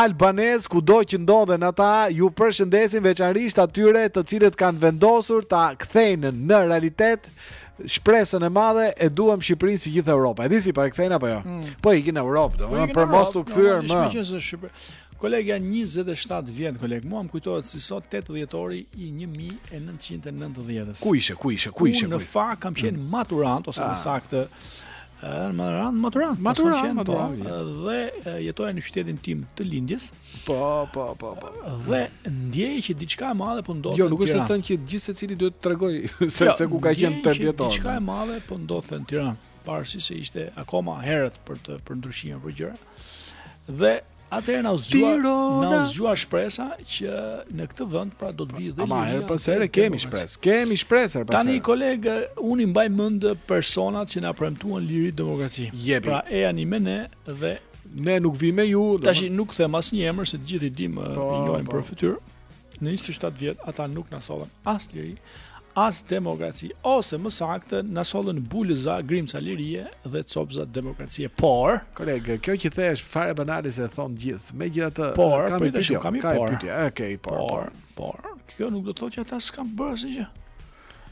Albanes kudo që ndodhen. Ata ju përshëndesin veçanërisht atyre të cilët kanë vendosur ta kthejnë në realitet shpresën e madhe e duam Shqipërinë si gjithë Europa. E di si po e kthejnë apo jo? Mm. Po ikin në Europë, do po për mos u kthyer më. Ishte që në Shqipëri. Koleg, janë 27 vjet koleg. Mua më kujtohet si sot 8 dhjetori i 1990-s. Ku ishe? Ku ishe? Ku ishe? Unë në fakt kam qenë mm. maturant ose më ah. saktë Ëh, maturant, maturant. Maturant, maturant. Po, dhe jetoja në qytetin tim të lindjes. Po, po, po, po. Dhe ndjeja që diçka e madhe po ndodhte. Jo, nuk është të thënë që gjithsecili duhet të tregojë se jo, se ku ka qenë 8 dhjetor. Diçka e madhe po ndodhte në Tiranë, pavarësisht se ishte akoma herët për të për ndryshime për gjëra. Dhe Atëherë na u zgjua, na u zgjua shpresa që në këtë vend pra do të vijë dhe Ama herë pas here kemi shpresë. Kemi shpresë herë pas here. Tani koleg, unë i mbaj mend personat që na premtuan liri demokraci. Jepi. Pra ejani me ne dhe ne nuk vijmë me ju. Tash nuk them asnjë emër se të gjithë i dimë, po, i njohim po. për fytyrë. Në 27 vjet ata nuk na sollën as liri, as demokraci, ose më saktë na sollën bulëza, grimca lirie dhe copza demokracie. Por, koleg, kjo që the është fare banale se e thonë të gjithë. Megjithatë, por, kam një pyetje, kam një pyetje. Okej, por, por, por, kjo nuk do të thotë që ata s'kan bërë asgjë.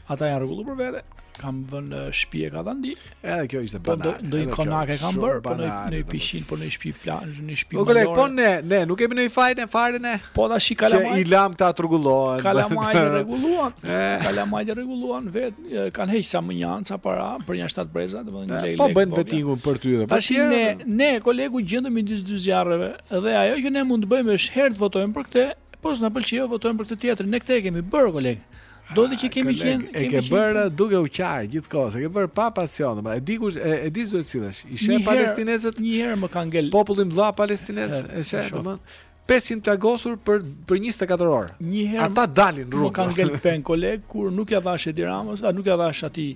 Ata janë rregullu për vete, kanë vënë shtëpi e katandi. Edhe kjo ishte po, banal. Do një konak e kanë bër, po në në pishin, po në shtëpi plan, në shtëpi. Po koleg, po ne, ne nuk kemi ndonjë faj fare ne. Po tashi kalamajt. Që i lamë këta të rregullohen. Kalamajt i rregulluan. Kalamajt i rregulluan vet, kanë hequr mënjanë ca para për një shtat breza, domethënë lëre. Po bën vetingun për ty dhe. Tash ne, ne koleg u gjendëm midis dy zjarreve dhe ajo që ne mund të bëjmë është herë të votojmë për këtë, po s'na pëlqeu votojmë për këtë tjetër. Ne këtë e kemi bër koleg. Do të që kemi qenë, kemi qenë. E ke bërë duke u qarë gjithë kohës, e ke bërë pa pasion, e di kush, e, e di si duhet të sillesh, i sheh palestinezët, një herë më ka ngel, popullin vëlla palestinez, e sheh, në mën, 500 të plagosur për, për 24 orë, një herë, ata dalin rrugë, më ka ngel peng koleg, kur nuk ja dhash Edi Ramës, a nuk ja dhash atij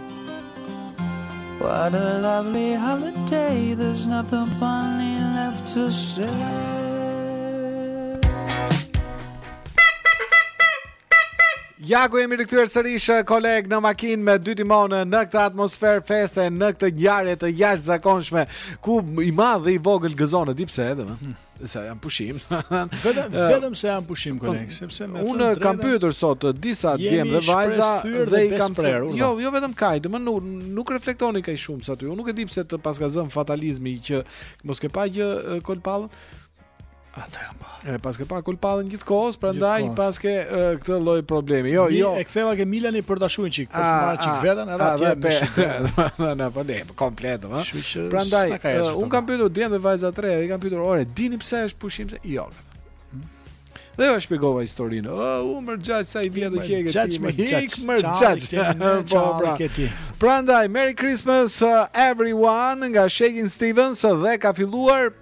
What a lovely holiday, there's nothing funny left to say. Ja ku jemi rikthyer sërish eh, koleg në makinë me dy timone eh, në këtë atmosferë feste, në këtë ngjarje të jashtëzakonshme ku i madh dhe i vogël gëzon, e di pse edhe. Eh? Sa janë pushim. vetëm vetëm se janë pushim po, koleg, sepse me Unë kam pyetur sot disa djem dhe vajza dhe i kam prerur. Jo, jo vetëm kaq, domethënë nuk nuk reflektoni kaq shumë sa ty. Unë nuk e di pse të paska zën fatalizmi që mos ke pa gjë Kulpallën. Ata janë pa. E paske pa Kulpallën gjithkohës, prandaj gjithkohës. paske e, këtë lloj problemi. Jo, Mi, jo. E ktheva ke Milani për ta shuar çik, për të marrë çik veten edhe atje. Edhe na po komplet, ëh. Kështu që prandaj un kam pyetur djem dhe vajza tre, i kam pyetur, "Ore, dini pse është pushim?" Jo. Hmm? Dhe ua shpjegova historinë. O, u mërzita sa i vjetër që je ti. Më xhaç, më xhaç. Po, pra. Prandaj Merry Christmas uh, everyone nga Shaking Stevens uh, dhe ka filluar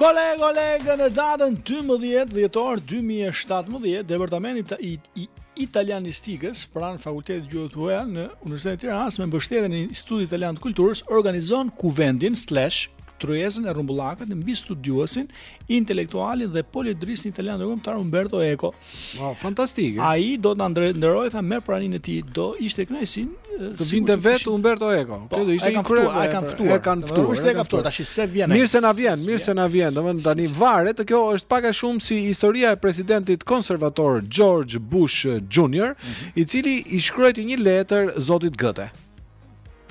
Koleg, kolega, në datën 12 dhjetor 2017, Departamenti i, i Italianistikës pranë Fakultetit të Gjuhëve të Huaja në Universitetin e Tiranës me mbështetjen e Institutit Italian të Kulturës organizon kuvendin slash tryezën e rrumbullakët mbi studiuesin, intelektualin dhe poliedrikun italian ndërkombëtar Umberto Eco. Wow, fantastike. Ai do ta nderojë tha me praninë e tij, do ishte kënaqësi të vinte vetë Umberto Eco. Po, Kjo do ishte një krye, a e kanë ftuar. Ai kanë ftuar. Është e kanë ftuar tha se vjen. Mirë se na vjen, mirë se na vjen. Domethënë tani varet, se kjo është pak a shumë si historia e presidentit konservator George Bush Jr., mhm. i cili i shkruajti një letër zotit Gëte.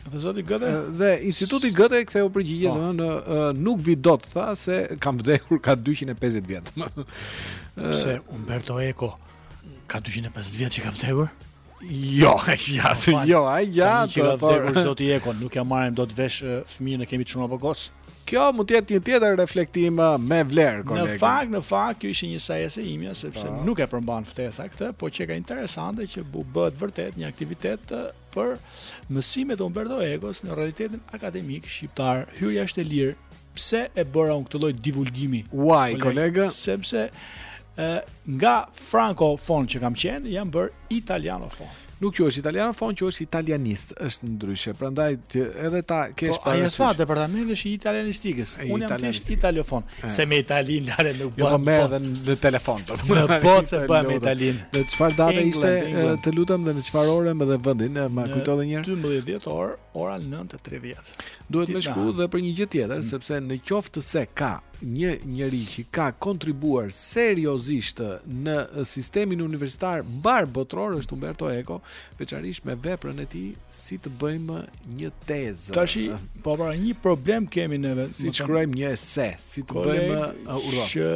Dhe zoti Gëte dhe Instituti Gëte ktheu përgjigje po. domethënë në nuk vij dot tha se kam vdekur ka 250 vjet. Pse Umberto Eco ka 250 vjet që ka vdekur? Jo, e gjatë, po, jo, e gjatë. Që ka po. vdekur zoti Eco, nuk ia marrim dot vesh fëmijën e kemi çun apo gocë. Kjo mund të jetë një tjetër reflektim me vlerë, kolega. Në fakt, në fakt kjo ishte një sajesë imja sepse pa. nuk e përmban ftesa këtë, po qenka interesante që po bëhet vërtet një aktivitet Për mësimet e Umberto Ecos në realitetin akademik shqiptar, hyrja është e lirë. Pse e bëra unë këtë lloj divulgimi? Why, kolega? Sepse e, nga frankofon që kam qenë, jam bërë italianofon. Nuk quhesh italianofon, quhesh italianist, është ndryshe. Prandaj që edhe ta kesh po, parasysh. Po, ai tha departamenti është i italianistikës. Unë jam thjesht italofon. Se me Italinë fare nuk jo, bën. Jo more edhe në telefon. Në botë se bën me Italinë. Në çfarë date ishte të lutem dhe në çfarë ore ma dhe vendin, më kujto edhe një herë. 12 dhjetor, ora 9:30. Duhet me shku dhe për një gjë tjetër, mm. sepse në qoftë se ka një njeri që ka kontribuar seriozisht në sistemin universitar mbarëbotëror është Umberto Eco, veçanërisht me veprën e tij si të bëjmë një tezë. Tashi, po pra një problem kemi neve, si të shkruajmë një ese, si të bëjmë urdhë. Që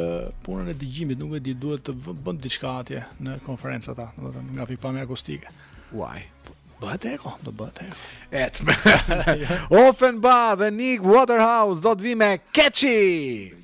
punën e dëgjimit nuk e di duhet të bëjnë diçka atje në konferencë ata, domethënë nga pikëpamja akustike. Why? Bëhet eko, do bëhet eko. Et. Ofenbach dhe Nick Waterhouse do të vijnë me Katchi.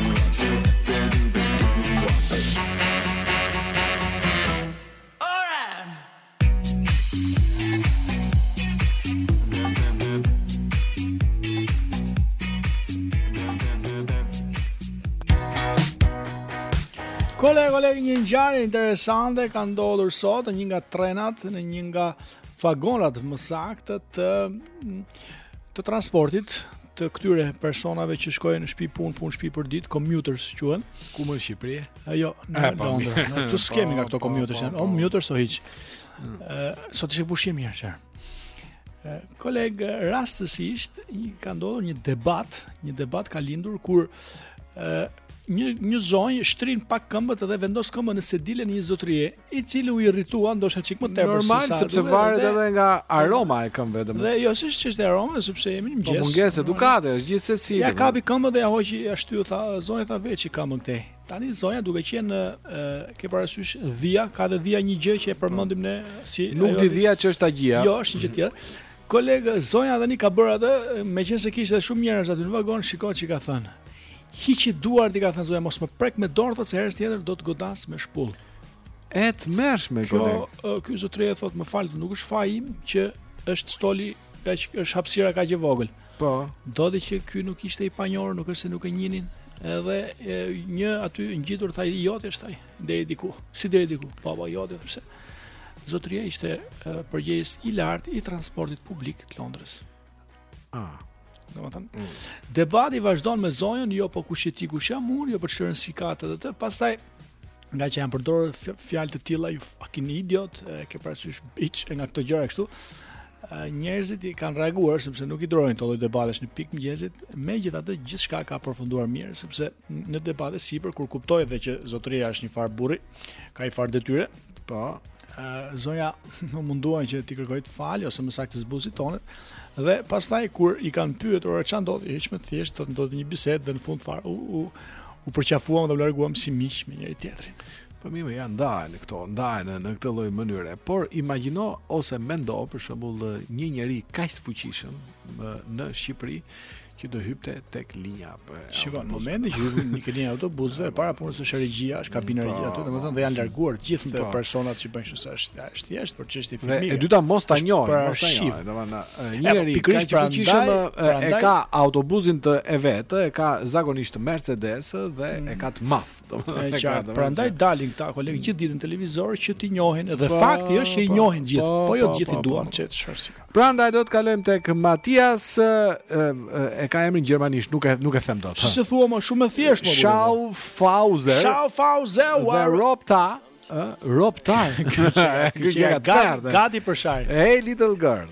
ngjarje interesante ka ndodhur sot në një nga trenat, në një nga vagonat më saktë të të transportit të këtyre personave që shkojnë në shtëpi punë, punë shtëpi për ditë, commuters quhen. Ku më në Shqipëri? Jo, në e, po, Londër. Ne këtu s'kemi nga këto po, commuters, po, po, o commuters o hiç. Mm. Sot ishte pushim mirë që. Koleg, rastësisht i ka ndodhur një debat, një debat ka lindur kur një një zonjë shtrin pak këmbët dhe vendos këmbën në sedilën e një zotërie i cili u irritua ndoshta çik më tepër se sa. Normal sepse varet dhe, edhe nga aroma e këmbëve domethënë. Dhe jo, s'është çështë aroma, sepse jemi në mëngjes. Po mungesë edukate, është gjithsesi. Ia kapi këmbën dhe ia hoqi ashtu i tha, zonja tha hiqe këmbën këtej. Tani zonja duke qenë ë ke parasysh dhia, ka dhe dhia një gjë që e përmendim ne si Nuk di dhia ç'është tagjia. Jo, është një gjë tjetër. Koleg zonja tani ka bërë atë, meqenëse kishte shumë njerëz aty në vagon, shiko ç'i ka thënë hiqi duart i ka thënë zonja mos më prek me dorë thotë se herën tjetër do të godas me shpullë. E të merresh me këto. Jo, ky zotëria thotë më fal, nuk është faji im që është stoli, është, është hapësira kaq e vogël. Po. Ndodhi që ky nuk ishte i panjohur, nuk është se nuk e njihnin, edhe e, një aty ngjitur tha i njohur është ai, deri diku, si deri diku, po po jote, përse. Zotëria ishte përgjegjës i lartë i transportit publik të Londrës. Ah. Domethënë, mm. debati vazhdon me zonjën, jo po kush je ti kush jam unë, jo po çfarë si ka atë atë. Pastaj ngaqë janë përdorur fjalë të tilla you fucking idiot, e ke parasysh bitch e nga këto gjëra kështu. Njerëzit kanë reaguar sepse nuk i durojnë këto lloj debatesh në pikë të mëngjesit, megjithatë gjithçka ka përfunduar mirë sepse në debat e sipër kur kuptoi dhe që zotëria është njëfarë burri, ka njëfarë detyre, po, zonja u mundua që t'i kërkojë të falur ose më saktë zbusi tonet dhe pastaj kur i kanë pyetur ore ça ndodhi hiç më thjesht thotë ndodhi një bisedë dhe në fund fare u u u përqafuam dhe u larguam si miq me njëri-tjetrin. Po mirë, më ja ndajnë këto, ndajnë në këtë lloj mënyre, por imagjino ose mendo për shembull një njeri kaq të fuqishëm në Shqipëri që do hypte tek linja e Shikon, në momentin që hyn në linjën e autobusëve, e para punës është regjia, është kabina regjia aty, domethënë dhe janë larguar të gjithë po. personat që bëjnë kështu sa është është thjesht për çështje filmi. E dyta mos ta njohin, mos ta njohin, domethënë njeri kaq i fuqishëm e ka autobusin e vet, e ka zakonisht Mercedes dhe e ka të madh, domethënë ka. Prandaj dalin këta kolegë gjithë ditën në televizor që t'i njohin dhe po, fakti është që i po, njohin gjithë, po jo gjithë i duan çet çfarë. Prandaj do të kalojmë tek Matias, e ka emrin gjermanisht, nuk e nuk e them dot. Si s'e thua më shumë e thjeshtë më po, Schaffhäuser. Schaffhäuser, dhe Ropta, ë, Ropta. Gati për shajin. Hey little girl.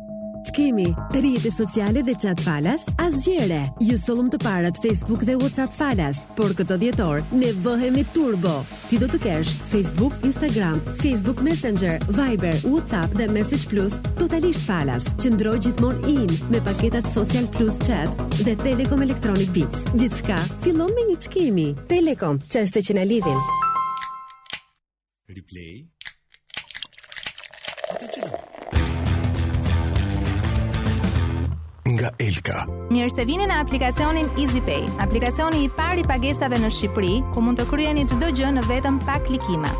Ç'kemi, rrjete sociale dhe chat falas, asgjë e re. Ju sollëm të parët Facebook dhe WhatsApp falas, por këtë dhjetor, ne bëhemi turbo. Ti do të kesh Facebook, Instagram, Facebook Messenger, Viber, WhatsApp dhe Message Plus totalisht falas, qëndro gjithmonë in me paketat Social Plus Chat dhe Telekom Electronic Beats. Gjithçka, fillon me një ç'kemi. Telekom, çaste që na lidhin. Replay. Nga Elka. Mirë se vini në aplikacionin EasyPay, aplikacioni i parë i pagesave në Shqipëri, ku mund të kryeni çdo gjë në vetëm pak klikime.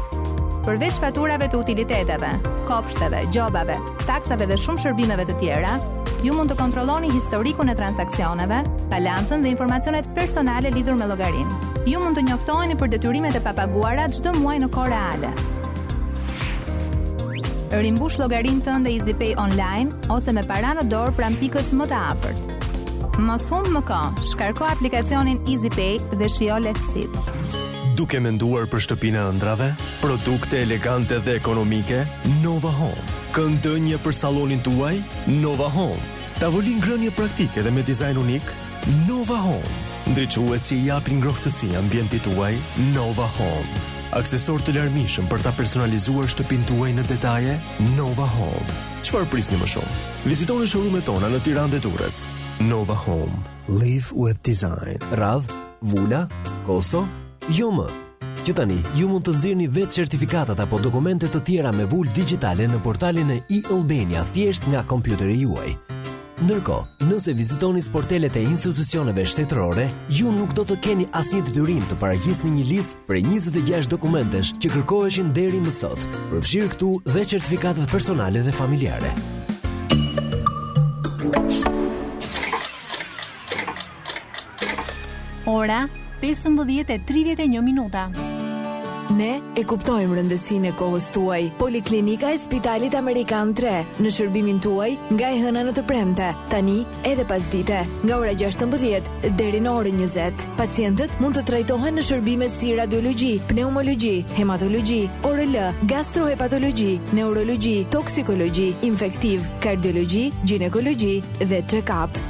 Përveç faturave të utiliteteve, kopshteve, gjobave, taksave dhe shumë shërbimeve të tjera, ju mund të kontrolloni historikun e transaksioneve, balancën dhe informacionet personale lidhur me llogarinë. Ju mund të njoftoheni për detyrimet e papaguara çdo muaj në kohë reale. Rimbush llogarinë tënde EasyPay online ose me para në dorë pranë pikës më të afërt. Mos humb më kohë, shkarko aplikacionin EasyPay dhe shijo lehtësitë. Duke menduar për shtëpinë e ëndrrave? Produkte elegante dhe ekonomike? Nova Home. Kënd ndenjeje për sallonin tuaj? Nova Home. Tavolinë ngrënie praktike dhe me dizajn unik? Nova Home. Ndriçues që i japin ngrohtësi ambientit tuaj? Nova Home. Aksesorë të larmishëm për ta personalizuar shtëpinë tuaj në detaje? Nova Home. Çfarë prisni më shumë? Vizitoni showroom-et tona në Tiranë dhe Durrës. Nova Home. Live with design. Radhë? Vula? Kosto? Jo më! Që tani, ju mund të nxirrni vetë certifikatat apo dokumente të tjera me vulë digjitale në portalin e e-Albania thjesht nga kompjuteri juaj. Ndërkohë, nëse vizitoni sportelet e institucioneve shtetërore, ju nuk do të keni asnjë detyrim të paraqisni një listë prej 26 dokumentesh që kërkoheshin deri më sot, përfshirë këtu dhe certifikatat personale dhe familjare. Ora 15:31 minuta. Ne e kuptojmë rëndësinë e kohës tuaj. Poliklinika e Spitalit Amerikan 3 në shërbimin tuaj nga e hëna në të premte, tani edhe pasdite, nga ora 16 deri në orën 20. Pacientët mund të trajtohen në shërbimet si radiologji, pneumologji, hematologji, ORL, gastrohepatologji, neurologji, toksikologji, infektiv, kardiologji, gjinekologji dhe check-up.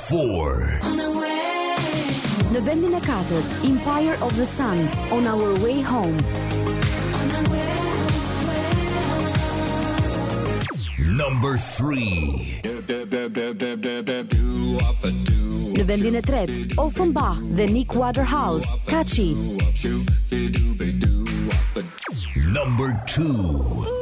4 Në vendin e katërt, Empire of the Sun, On Our Way Home. Number 3 Në vendin e tretë, Ofenbach dhe Nick Waterhouse, Katchi. Number 2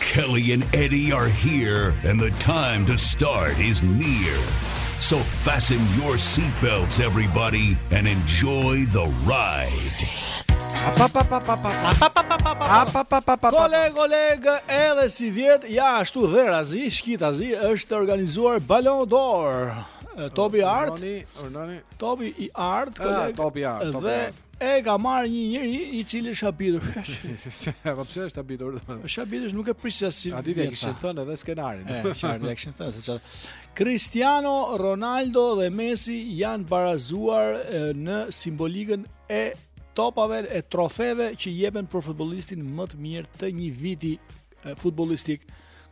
Kelly and Eddie are here and the time to start is near. So fasten your seat belts everybody and enjoy the ride. Koleg, koleg, edhe si vjet, ja ashtu fshehurazi, shkitazi është organizuar Ballon d'Or. Topi i Artë. Topi i Artë, ah, koleg. Topi i Artë. Dhe E ka marrë një njeri i cili është habitur. Po pse është habitur? Është habitur, nuk e prisja si. A di që kishin thënë edhe skenarin. E qartë e kishin thënë se çfarë. Cristiano Ronaldo dhe Messi janë barazuar në simbolikën e topave e trofeve që jepen për futbollistin më të mirë të një viti futbollistik.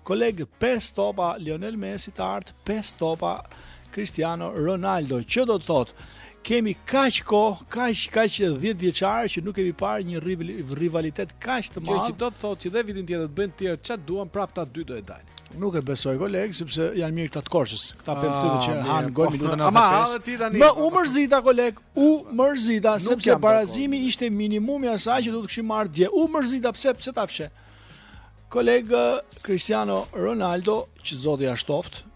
Koleg 5 topa Lionel Messi të artë, 5 topa Cristiano Ronaldo. Që do të thotë, kemi kaq kohë, kaq kaq 10 vjeçare që nuk kemi parë një rivalitet kaq të madh. Që do të thotë që dhe vitin tjetër të bëjnë të tjerë çfarë duan prapë ata dy do dalin. Nuk e besoj koleg, sepse janë mirë këta të Korçës, këta pëmë të që ah, hanë gol minutën 95. Ama, halë ti tani. Mo u mërzita, koleg, u mërzita, sepse barazimi ishte minimumi i asaj që do të kishim marrë dje. U mërzita, pse, pse ta fsheh? Kolega Cristiano Ronaldo, që zoti ia shtoftë,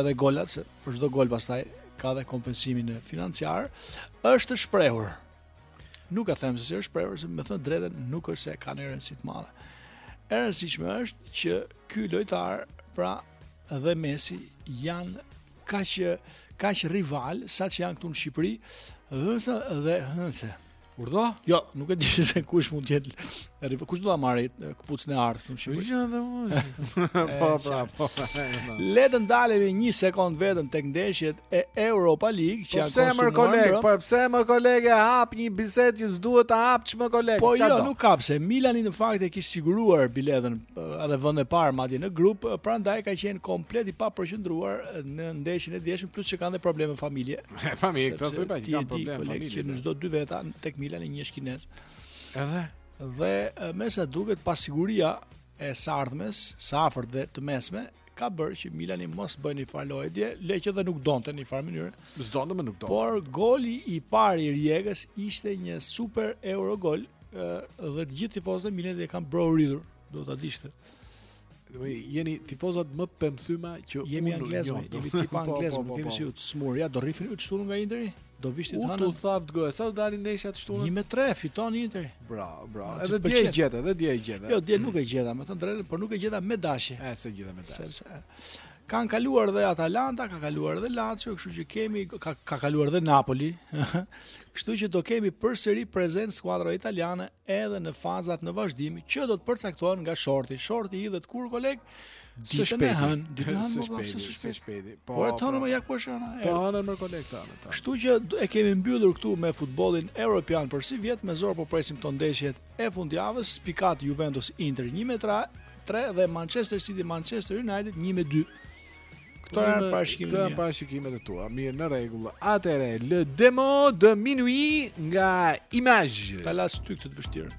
edhe golat, se për çdo gol pastaj ka dhe kompensimin financiar, është shprehur. Nuk e them se si është shprehur, se me thënë të drejtën nuk është se ka një rëndësi të madhe. E rëndësishme është që ky lojtar, pra dhe Messi janë kaq kaq rivalë sa që janë këtu në Shqipëri, hënse dhe hënse. Urdhëro? Jo, nuk e di se kush mund të jetë. Kush do ta marrë këpucën e artë në Shqipëri? Kush do marrë? Po, po, po. Le të ndalemi një sekond vetëm tek ndeshjet e Europa League që po janë konsumuar. Pse më koleg? Po pse më koleg e hap një bisedë që s'duhet ta hap more koleg? Po jo, nuk ka pse. Milani në fakt e kish siguruar biletën edhe vendin e parë madje në grup, prandaj ka qenë komplet i papërqendruar në ndeshjen e djeshme, plus që kanë dhe probleme në familje. E pa mi, këta së i pa, që kanë probleme në familje. Ti e di, që në çdo dy veta, tek Milan është një kinez. Edhe? Dhe me sa duket, pasiguria e së ardhmes, së afërt dhe të mesme, ka bërë që Milani mos bëjë një farë loje, le që dhe nuk donte në një farë mënyrë. S'donte dhe më nuk donte. Por, goli i pari i Rijekës ishte një super euro gol, dhe të gjithë tifozët e Milanit e kanë brohoritur, do ta dish këtë. jeni tifozët më të mbytur që jemi anglezë, jemi tip po, po, anglezë, po, nuk kemi si të themi. A do rriheni të shtunën nga Interi? Do vishni të hanë. U thaftë goja, sa do dali ndeshja të shtunën? 1 me 3 fiton Interi. Bravo, bravo. Edhe dje e gjeta, edhe dje e gjeta. Jo, dje nuk e gjeta, me thënë të drejtën, por nuk e gjeta me dashje. Ëh, s'e gjeta me dashje. Sepse Kanë kaluar dhe Atalanta, ka kaluar edhe Lazio, kështu që kemi ka, ka kaluar edhe Napoli. kështu që do kemi përsëri prezent skuadra italiane edhe në fazat në vazhdim që do të përcaktohen nga shorti. Shorti hidhet kur koleg Së shpejti, hën, së shpejti, së shpejti, së shpejti. Po, po, po, më ja ku është ana. Po, ana më kolekt ana. Kështu që e kemi mbyllur këtu me futbollin evropian për sivjet me zor po presim këto ndeshjet e fundjavës, spikat Juventus Inter 1 me 3, 3 dhe Manchester City Manchester United 1 me 2. Këto janë parashikimet. Këto janë parashikimet e tua. Mirë, në rregull. Atëherë, le demo de minuit nga Image. Ta las ty këtë të vështirë.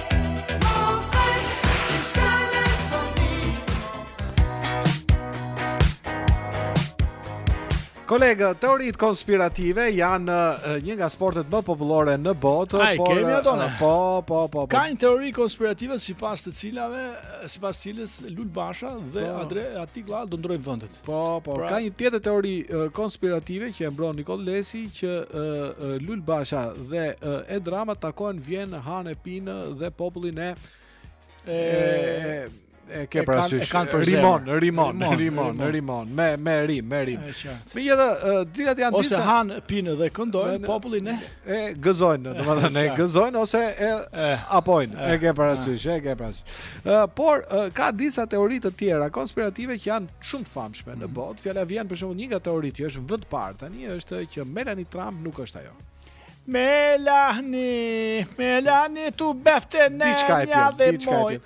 Kolegë, teoritë konspirative janë një nga sportet më popullore në botë, Ai, por kemi ato ne. Po, po, po, po. Ka një teori konspirative sipas të cilave, sipas së cilës Lul Basha dhe po. Andre Atikla do ndërrojnë vendet. Po, po, pra, ka një tjetër teori uh, konspirative që e mbron Nikoll Lesi që uh, uh, Lul Basha dhe uh, Edi Rama takohen vijnë hanë pinë dhe popullin e e, e ke parasysh rimon, rimon, rimon, rimon, me me rimë, me rimë. Mirë pra, cilat janë disa ose hanë pinë dhe këndojnë popullin e e gëzojnë, domethënë e gëzojnë ose e eh. apojnë. Eh. E ke parasysh, e ke parasysh. Eh, por ka disa teori të tjera konspirative që janë shumë të famshme në mhm. botë. Fjala vjen për shembull një nga teoritë që është në vend të parë tani është që Melani Trump nuk është ajo. Melani, Melani tu befte në një dhe moj. Diçka e tillë,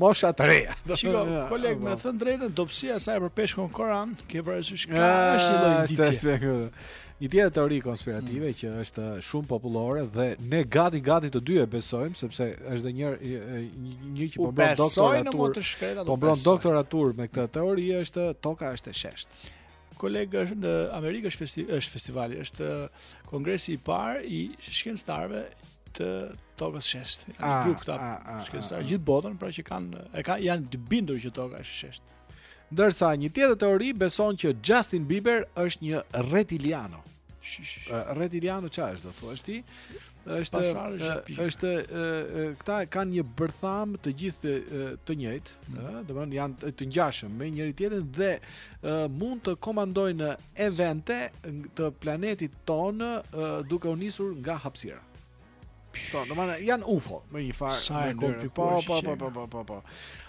Mosha të reja. Shiko, koleg, me thënë të drejtën, dobësia e saj për peshkun koran, ke parasysh ka ah, është një lloj indicie. Një tjetër teori konspirative mm. që është shumë popullore dhe ne gati gati të dy e besojmë sepse është dhe një një që po mbron doktoraturë. Po mbron doktoraturë me këtë teori është toka është e sheshtë. Kolega në Amerikë është festi, është festivali, është kongresi i parë i shkencëtarëve të tokës së sheshtë. Janë ah, grup këta ah, ah, ah, shkencëtarë ah, ah. gjithë botën, pra që kanë e kanë janë të bindur që toka është e sheshtë. Ndërsa një tjetër teori beson që Justin Bieber është një reptiliano. Reptiliano çfarë është do të thuash ti? Është është është këta kanë një bërthamë të gjithë të njëjtë, mm. ëh, domethënë janë të ngjashëm me njëri-tjetrin dhe mund të komandojnë evente të planetit tonë duke u nisur nga hapësira. Po, do të janë UFO me një farë. Sa e komplikuar. Po, po, po, po, po, po.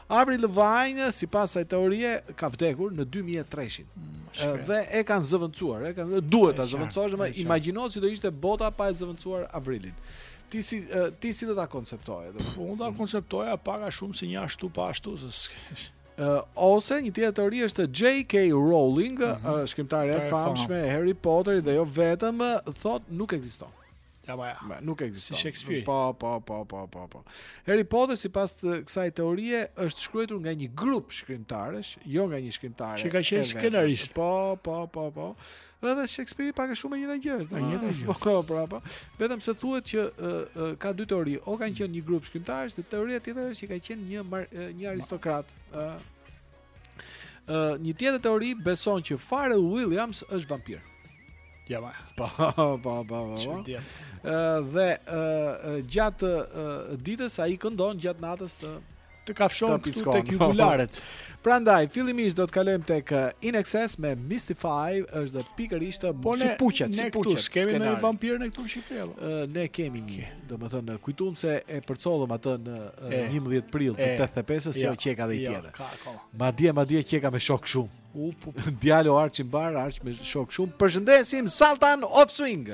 Avril Lavigne, sipas asaj teorie, ka vdekur në 2003-in. Mm, dhe e kanë zëvendësuar, e kanë duhet ta zëvendësosh, më imagjino si do ishte bota pa e zëvendësuar Avrilin. Ti si ti si do ta konceptoje? Unë ta konceptoja pak a shumë si një ashtu pa ashtu, se Uh, ose një tjetër teori është J.K. Rowling, mm -hmm. uh, shkrimtare e famshme e Harry Potterit dhe jo vetëm, uh, thot nuk ekziston. Ja, ba, ja. nuk ekziston. Si Shakespeare. Po, po, po, po, po, po. Harry Potter sipas kësaj teorie është shkruajtur nga një grup shkrimtarësh, jo nga një shkrimtar. Që ka qenë skenarist. Po, po, po, po. Dhe edhe Shakespeare pak a shumë e njëjta gjë është. E njëjta gjë. Po, pra, po. Vetëm se thuhet që e, e, ka dy teori. O kanë qenë një grup shkrimtarësh dhe teoria tjetër është që ka qenë një mar, e, një aristokrat. Ë ë një tjetër teori beson që Pharrell Williams është vampir. Ja ma. Po, po, po, po. po. Çudi. Ë, dhe ë, ë, gjatë ë, ditës ai këndon gjatë natës të të kafshon këtu tek jugularet. Prandaj fillimisht do të kalojmë tek uh, INXS me Mystify, është dhe pikërisht uh, po si puqet, si puqet. Ne kemi një vampir në këtu në Shqipëri. Uh, ne kemi një, domethënë kujtuam se e përcollëm atë në uh, 11 prill të 85-së, po ja qeka dhe i tjetër. Madje madje qeka me shok shumë. Djalo Arçi Mbar, Arç me shok shumë. Përshëndesim Sultan of Swing.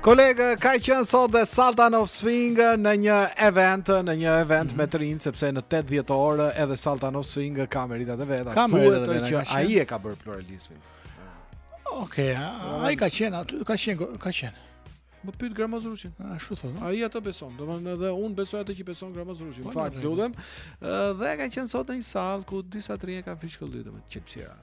Kolegë, ka qenë sot dhe Sultan of Swing në një event, në një event mm -hmm. me të rinj sepse në 8 dhjetor edhe Sultan of Swing ka meritat e veta. Ka meritat e veta që ai e ka bërë pluralizmin. Okej, okay, ai ka qenë aty, ka qenë, ka qenë. Më pyet Gramoz Ruçin. Ashtu thotë. Ai ato beson, domethënë edhe un besoj atë që beson Gramoz Ruçi. Po, Fakt, lutem. Dhe ka qenë sot në një sallë ku disa të rinj kanë fishkëllytur me çipsira.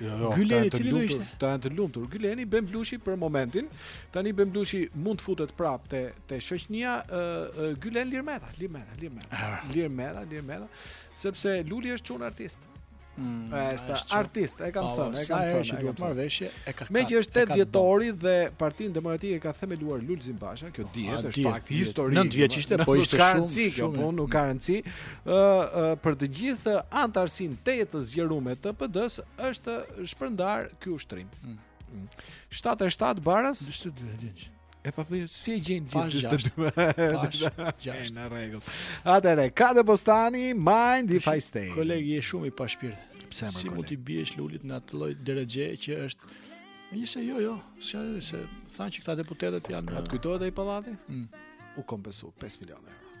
Jo, jo, Gyleni cili do ishte? Ta janë të lumtur. Gyleni Ben Blushi për momentin. Tani Ben Blushi mund të futet prapë te te shoqënia ë uh, uh, Gylen Ilir Meta, Ilir Meta, Ilir Meta. Ah. Ilir Meta, Ilir Meta, sepse Luli është çun artist. Mm, është artist, e kam thënë, e kam thënë, e duhet marr vesh, e ka. Meqë është 8 dhjetori dhe Partinë Demokratike ka themeluar Lulzim Basha, kjo dihet, është fakt historik. 9 vjeç ishte, po ishte shumë, shumë, po nuk ka rëndsi. ë për të gjithë antarësin të zgjerume të PD-s është shpërndar ky ushtrim. Mm. 77 baras 42 e gjendje. E pa për si e gjendje pa 42. Pash, gjasht. Në rregull. Atere, Kadebostany, Mind If I Stay. Kolegi, je shumë i pashpirt. Pse më Si mund t'i biesh Lulit në atë lloj derexhe që është... Në një se jo, jo, se, se thanë që këta deputetet janë... A të kujtohet ai pallati? Mm. U kompensu 5 milion euro.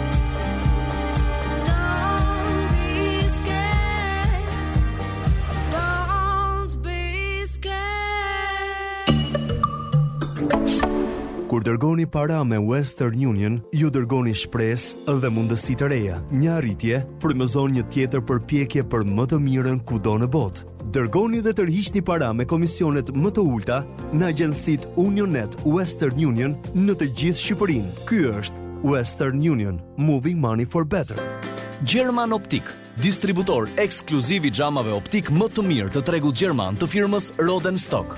Kur dërgoni para me Western Union, ju dërgoni shpresë dhe mundësi të reja. Një arritje frymëzon një tjetër përpjekje për më të mirën kudo në botë. Dërgoni dhe tërhiqni para me komisionet më të ulëta në agjencitë Unionet Western Union në të gjithë Shqipërinë. Ky është Western Union, moving money for better. German Optik, distributor ekskluziv i xhamave optikë më të mirë të tregut gjerman të firmës Rodenstock.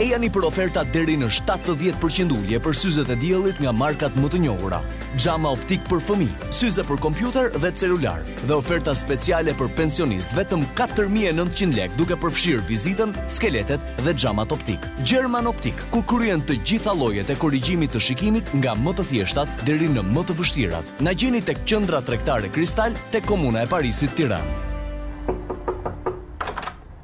Ejani për oferta deri në shtatëdhjetë për qind ulje për syzet e diellit nga markat më të njohura, xhama optikë për fëmijë, syze për kompjuter dhe celular dhe oferta speciale për pensionistë vetëm katër mijë e nëntëqind lekë duke përfshirë vizitën, skeletet dhe xhamat optikë. German Optik, ku kryhen të gjitha llojet e korrigjimit të shikimit nga më të thjeshtat deri në më të vështirat. Na gjeni tek Qendra Tregtare Kristal tek Komuna e Parisit Tiranë.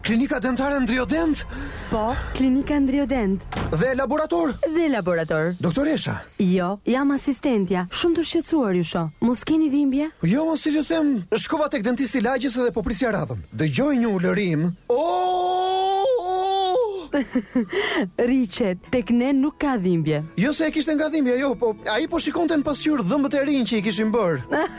Klinika dentare Ndriodent? Po, klinika Ndriodent. Dhe laborator? Dhe laborator. Doktoresha? Jo, jam asistentja. Shumë të shqetësuar ju shoh. Mos keni dhimbje? Jo, po si t'ju them, shkova tek dentisti i lagjes dhe po prisja radhën. Dëgjoj një ulërim. Oh! Rri qetë, tek ne nuk ka dhimbje. Jo se e kishte nga dhimbja, jo, po ai po shikonte në pasqyrë dhëmbët e rinj që i kishin bërë.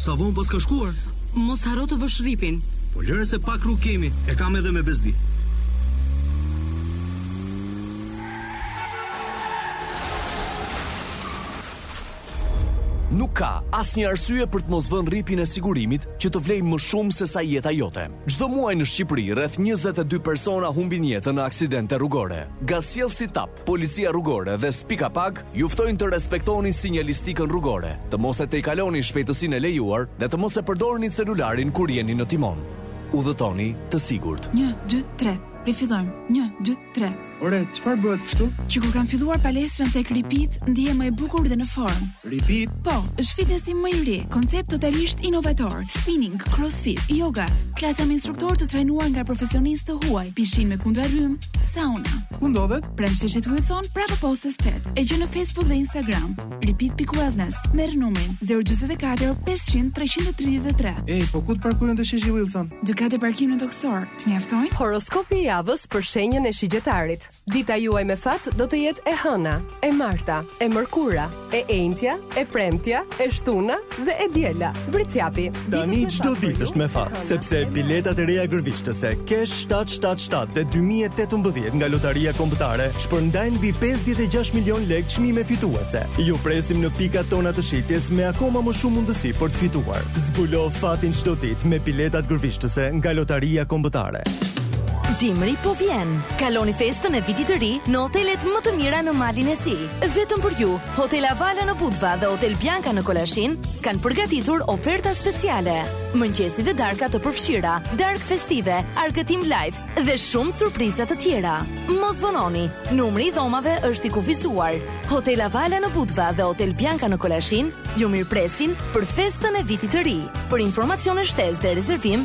Sa vonë paska shkuar? Mos harro të vësh rripin. Po lëre se pak rrugë kemi, e kam edhe me bezdi. Nuk ka asnjë arsye për të mos vënë rripin e sigurimit që të vlejë më shumë se sa jeta jote. Çdo muaj në Shqipëri rreth 22 persona humbin jetën në aksidente rrugore. Gazsjellësi TAP Policia Rrugore dhe Spika Pag ju ftojnë të respektoni sinjalistikën rrugore, të mos e tejkaloni shpejtësinë e lejuar dhe të mos e përdorni celularin kur jeni në timon. Udhëtoni të sigurt. 1 2 3 Rifillojmë. 1 2 3 Ore, çfarë bëhet kështu? Që kur kam filluar palestrën tek Repeat, ndihem më e bukur dhe në formë. Repeat? Po, është fitnesi më i ri, koncept totalisht inovator, spinning, crossfit, yoga, klasa me instruktorë të trajnuar nga profesionistë të huaj, pishinë me kundërrrymë, Sauna. Ku ndodhet? Pranë sheshit Wilson, prapa postës 8. E gjen në Facebook dhe Instagram. Repeat.wellness. Merr numrin 044 500 333. Ej, po ku të parkoj te sheshi Wilson? Dy kate parkim nëntokësor. Të mjaftojnë? Horoskopi i javës për shenjën e shigjetarit. Dita juaj me fat do të jetë e hëna, e marta, e mërkura. E enjtja, e premtja, e shtuna dhe e diela. Bricjapi. Tani çdo ditë është me fat, sepse biletat e reja gërvishtëse Cash 777 dhe 2018 nga Lotaria Kombëtare shpërndajnë mbi 56 milion lekë çmime fituese. Ju presim në pikat tona të shitjes me akoma më shumë mundësi për të fituar. Zbulo fatin çdo ditë me biletat gërvishtëse nga Lotaria Kombëtare. Dimri po vjen. Kaloni festën e vitit të ri në hotelet më të mira në Malin e Zi. Vetëm për ju, Hotel Avala në Budva dhe Hotel Bianca në Kolashin kanë përgatitur oferta speciale. Mëngjesi dhe darka të përfshira, darkë festive, argëtim live dhe shumë surpriza të tjera. Mos vononi, numri i dhomave është i kufizuar. Hotel Avala në Budva dhe Hotel Bianca në Kolashin ju mirëpresin për festën e vitit të ri. Për informacione shtesë dhe rezervim,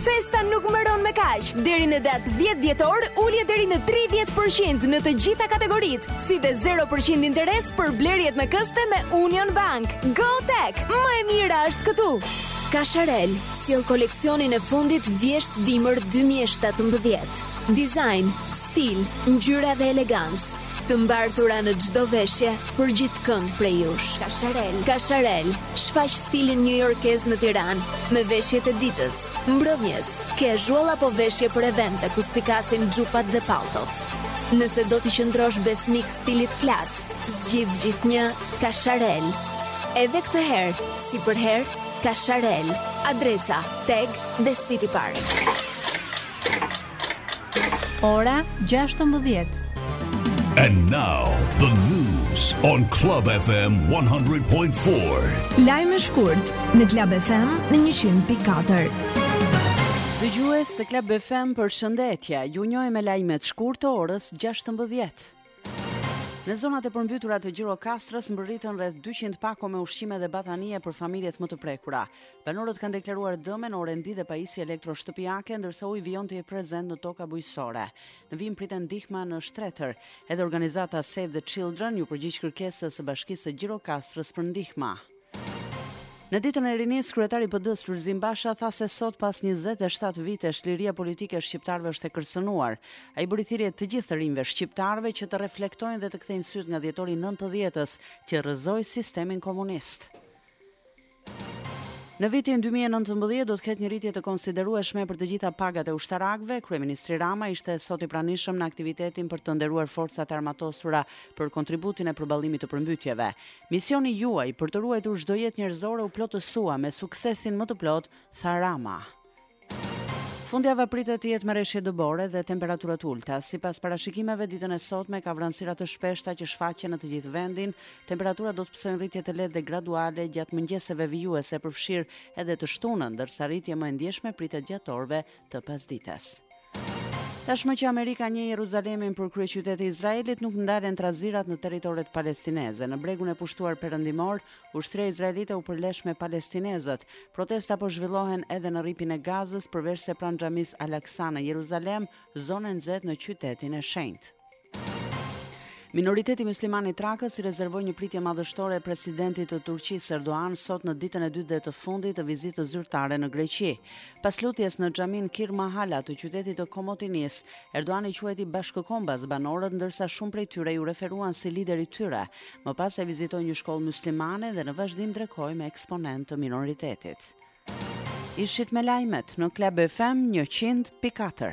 Festa nuk mbaron me kaq. Deri në datë 10 dhjetor, ulje deri në 30% në të gjitha kategoritë, si dhe 0% interes për blerjet me këste me Union Bank. Go Tech, më e mira është këtu. Kasharel, sjell koleksionin e fundit vjeshtë dimër 2017. Design, Stil, ngjyra dhe elegancë të mbartura në çdo veshje për gjithkënd prej jush. Kasharel. Kasharel shfaq stilin njujorkez në Tiranë me veshjet e ditës, mbrëmjes, casual apo veshje për evente ku spikasin xhupat dhe palltot. Nëse do t'i qëndrosh besnik stilit klas, zgjidh gjithnjë Kasharel. Edhe këtë herë, si përherë, Kasharel. Adresa: TEG dhe City Park. Ora 16. And now the news on Club FM 100.4. Lajme shkurt në Club FM në 100.4. Dëgjues të Club FM përshëndetje. Ju njohim me lajmet shkurt të orës 16. Në zonat e përmbytura të Gjirokastrës mbërritën rreth 200 pako me ushqime dhe batanije për familjet më të prekura. Banorët kanë deklaruar dëme në orendi dhe pajisje elektroshtëpiake, ndërsa uji vijon të jetë prezent në toka bujqësore. Në vijim priten ndihma në shtretër. Edhe organizata Save the Children iu përgjigj kërkesës së Bashkisë së Gjirokastrës për ndihma. Në ditën e rinisë, kryetari i PD-së Lulzim Basha tha se sot pas 27 vitesh liria politike e shqiptarëve është e kërcënuar. Ai u bëri thirrje të gjithë të rinjve shqiptarë që të reflektojnë dhe të kthejnë sytë nga dhjetori i 90-s që rrëzoi sistemin komunist. Në vitin 2019 do të ketë një rritje të konsiderueshme për të gjitha pagat e ushtarakëve. Kryeministri Rama ishte sot i pranishëm në aktivitetin për të nderuar forcat e armatosura për kontributin e përballimit të përmbytjeve. Misioni juaj për të ruajtur çdo jetë njerëzore u plotësua me suksesin më të plotë, tha Rama. Fundjava pritet të jetë me reshje dëbore dhe temperatura të ulëta. Sipas parashikimeve, ditën e sotme ka vranësira të shpeshta që shfaqen në të gjithë vendin. Temperatura do të pësojnë rritje të lehtë dhe graduale gjatë mëngjeseve vijuese, përfshirë edhe të shtunën, ndërsa rritje më e ndjeshme pritet gjatë orëve të pasdites. Tashmë që Amerika njeh Jeruzalemin për kryeqytet të Izraelit, nuk ndalen trazirat në territoret palestineze. Në bregun e pushtuar perëndimor, ushtria izraelite u përlesh me palestinezët. Protesta po zhvillohen edhe në Rripin e Gazës, përveçse pranë xhamisë Al-Aqsa në Jeruzalem, zonë e nxehtë në qytetin e shenjtë. Minoriteti mysliman i Trakës i rezervoi një pritje madhështore presidentit të Turqisë Erdogan sot në ditën e dytë dhe të fundit të vizitës zyrtare në Greqi. Pas lutjes në xhaminë Kir Mahala të qytetit të Komotinisë, Erdogan i quajti bashkëkombas banorët ndërsa shumë prej tyre iu referuan si lider i tyre. Më pas ai vizitoi një shkollë myslimane dhe në vazhdim drekoi me eksponentë të minoritetit. Ishit me lajmet në Club FM 100.4.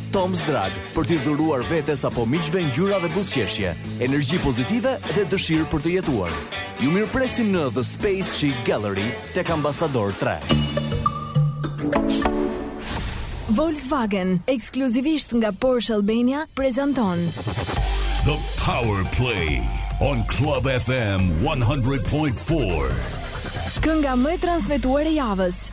Tom's Drag për t'i dhuruar vetes apo miqve ngjyra dhe buzëqeshje, energji pozitive dhe dëshirë për të jetuar. Ju mirëpresim në The Space Chic Gallery tek Ambasador 3. Volkswagen, ekskluzivisht nga Porsche Albania, prezanton The Power Play on Club FM 100.4. Kënga më e transmetuar e javës.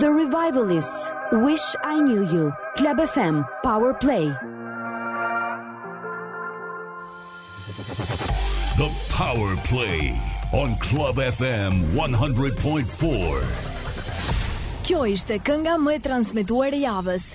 The Revivalists, Wish I Knew You, Club FM, Power Play. The Power Play on Club FM 100.4. Kjo ishte kënga më e transmetuar e javës.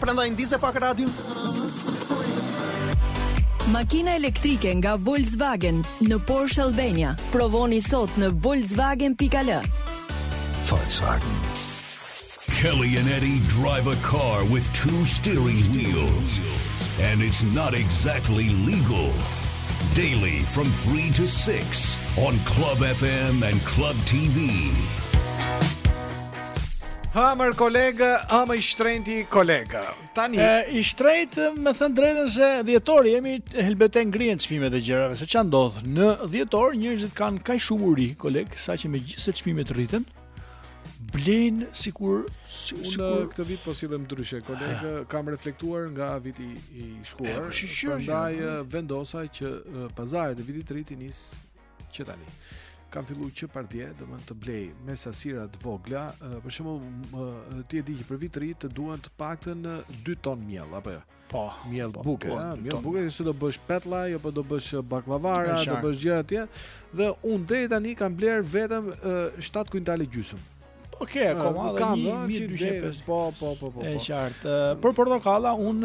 prandaj ndize pak radio. Makina elektrike nga Volkswagen në Porsche Albania. Provoni sot në Volkswagen.al. Volkswagen. Kelly and Eddie drive a car with two steering wheels and it's not exactly legal. Daily from 3 to 6 on Club FM and Club TV. Ha mër koleg, ha më i shtrenjti koleg. Tani e, i shtrenjtë, me thënë drejtën se dhjetor jemi helbete ngrihen çmimet e gjërave, se ça ndodh. Në dhjetor njerëzit kanë kaq shumë uri, koleg, saqë megjithëse çmimet rriten, blejnë sikur si, unë sikur... këtë vit po sillem ndryshe, koleg, kam reflektuar nga viti i shkuar. Prandaj vendosa që pazaret e vitit të ri t'i nis që tani kam fillu që pardje, domethënë të blej me sasira të vogla, për shembull ti e di që për vit të ri të duhen të paktën 2 ton miell, apo jo? Po, miell po, buke, po, miell buke, se do bësh petla, jo po do bësh bakllavara, do bësh gjëra tjera, dhe unë deri tani kam blerë vetëm 7 kuintal e gjysëm. Po ke akoma edhe 1250. Po, po, po, po. E po. qartë. Për portokalla un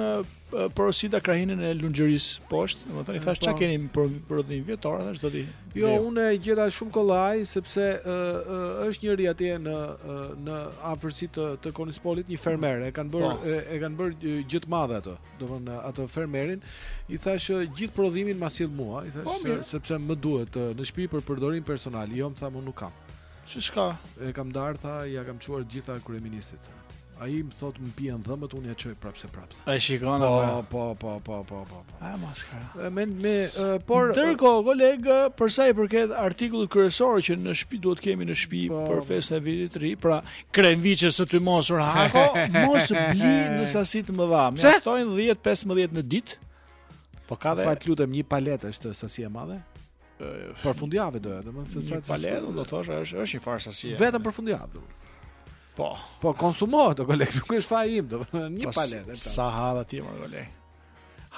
porosita krahinën e Lunxhërisë poshtë, domethënë i thash çka po. keni për prodhim vjetor, thash do ti. Jo, un e gjeta shumë kollaj sepse është njeri atje në në afërsi të të Konispolit një fermer, e kanë bër po. e, e kanë bër gjë të madhe atë. Domethënë atë fermerin i thash gjithë prodhimin ma sill mua, i thash sepse më duhet në shtëpi për përdorim personal, jo më tha më nuk kam. Si s'ka? E kam ndarë, tha, ja kam çuar gjitha kryeministrit. Ai më thotë më mpihen dhëmbët, unë ja çoj prapë se prapë. Ai shikon, po, a po, po, po, po, po, po. A, maskara. Me, me, uh, por... Tërko, koleg, përsa i përket artikullit kryesor që në shpi duhet kemi në shpi po, për festat e vitit ri, pra kremviçes të ty mosur hako, mos bli në sasi të mëdha. Mjaftojnë 10-15 në ditë, po ka dhe... Pa të lutem, një palet është sasi e madhe? Për fundjavë doja, domethënë sa paletë, do thosh, është është një farë sasi. Vetëm për fundjavë do. Po. Po konsumohet o koleg, nuk është faji im, domethënë një po, palet. Sa ha dhe ti more koleg.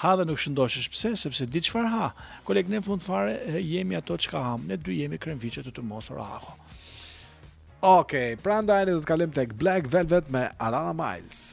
Ha dhe nuk shëndoshesh pse, sepse di çfarë ha. Koleg në fund fare jemi ato çka ham, ne dy jemi kremviçe të të mos ora hako. Okej, okay, prandaj ne do të kalojmë tek Black Velvet me Alana Miles.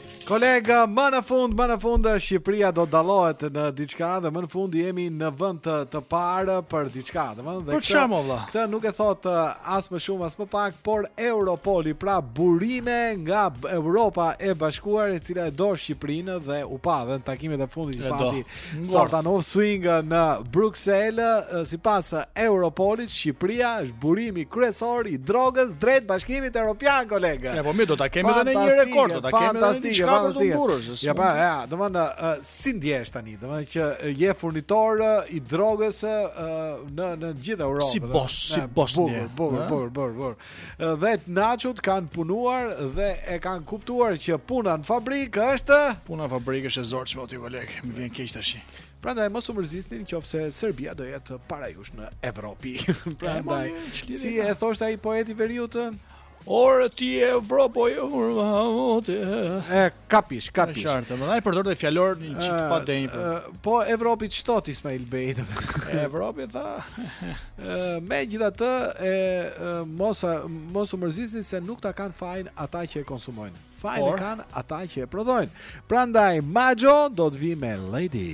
Kolega, më në fund, më në fund Shqipëria do të dallohet në diçka dhe më në fund jemi në vend të, të parë për diçka, domethënë. Për çfarë vallë? Këtë nuk e thot uh, as më shumë as më pak, por Europoli, pra burime nga Europa e Bashkuar, e cila e do Shqipërinë dhe u pa dhe në takimet e fundit që pati Sultan of Swing në Bruksel, sipas Europolit, Shqipëria është burimi kryesor i drogës drejt bashkimit Europian, koleg. Ja, po mirë, do të kemi dhe ne një rekord, do të kemi dhe diçka për t'u mburrur. Ja, pra, ja, domethënë, si ndjehesh tani, domethënë që je furnitor i drogës në, në gjithë Europë. Si bos, si bos ndjehem. Burë, burë, burë, burë, burë. Dhe Naçut kanë punuar dhe e kanë kuptuar që puna në fabrikë është puna në fabrikë është e zorshme o ti koleg, më vjen keq tash. Prandaj mos u mërzisni në qoftë se Serbia do jetë para jush në Evropë. Prandaj si e thoshte ai poeti i veriut, Ore ti Evropë E Kapish, kapish. Është qartë, po ai përdor dhe fjalor një çik uh, pa denjë. Po. Uh, po Evropi ç'thot Ismail Bey? Evropi tha. uh, Megjithatë, e uh, mos mos u mërzisni se nuk ta kanë fajin ata që e konsumojnë. Fajin e kanë ata që e prodhojnë. Prandaj Modjo do të vijë me Lady.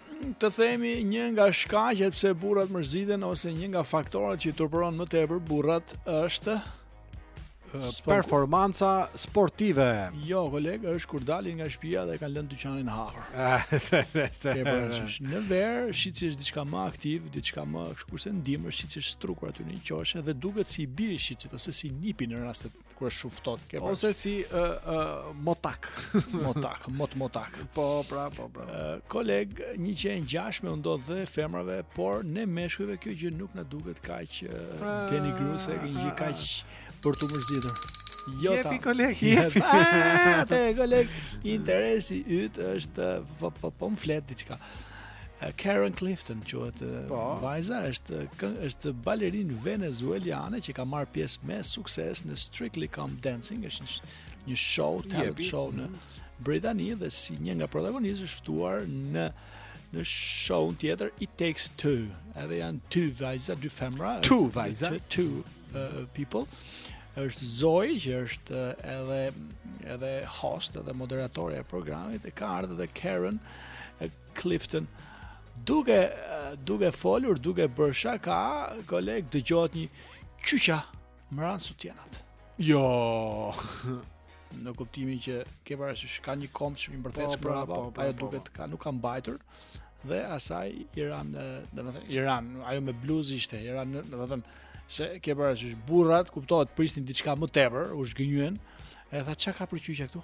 të themi një nga shkaqet pse burrat mërziten ose një nga faktorët që i turpëron më tepër burrat është performanca sportive. Jo, koleg, është kur dalin nga shpia dhe kanë lënë dyqanin hapur. Në verë, shitësi është diçka më aktiv, diçka më, kurse në dimër shitësi është strukur aty në një qoshe dhe duket si i biri i shitësit ose si nipi në rastet kur është shumë ftohtë ose si ë ë motak motak mot motak po pra po pra uh, koleg një gjë e ngjashme u ndodh dhe femrave por ne meshkujve kjo gjë nuk na duket kaq uh, denigruese një gjë kaq për të mërzitur Jo ta. Jepi koleg, jepi. Ah, te koleg, interesi yt është po po po më flet diçka. Karen Clifton quhet po. vajza është është balerinë venezueliane që ka marrë pjesë me sukses në Strictly Come Dancing, është një, një show, talent Jepi. show në Britani dhe si një nga protagonistët është ftuar në një show tjetër It Takes Two. Edhe janë two vajza, dy femra, two vajza, two two uh, people. Është Zoe që është edhe edhe host edhe moderatorja e programit e ka ardhur edhe Karen uh, Clifton duke duke folur duke bërë shaka koleg dëgjohet një qyqa më ranë sutjenat jo në kuptimin që ke parasysh ka një kopsë si mbërthesë po, prapa po, po, ajo po, duket po. ka nuk ka mbajtur dhe asaj i ranë domethënë i ranë ajo me bluzë ishte i ranë domethënë se ke parasysh burrat kuptohet prisnin diçka më tepër u zhgënjyen e thanë çka ka për qyqa këtu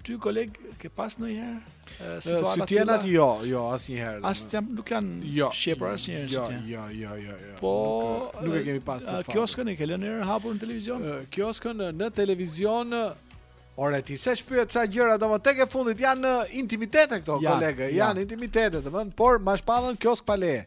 Ty koleg ke pas ndonjëherë situata të tilla? Sutjenat jo, jo, asnjëherë. As t'jan nuk janë jo, shqepur asnjëherë jo, sutjenat. Jo, jo, jo, jo. Po nuk, nuk e kemi pas atë fat. Kioskën e ke lënë ndonjëherë hapur në televizion? Kioskën në televizion Ore ti, seç pyet ca gjëra, domethënë tek e fundit janë intimitete këto ja, kolegë, ja. janë intimitete, domethënë, por ma shpallën kioskë pa leje.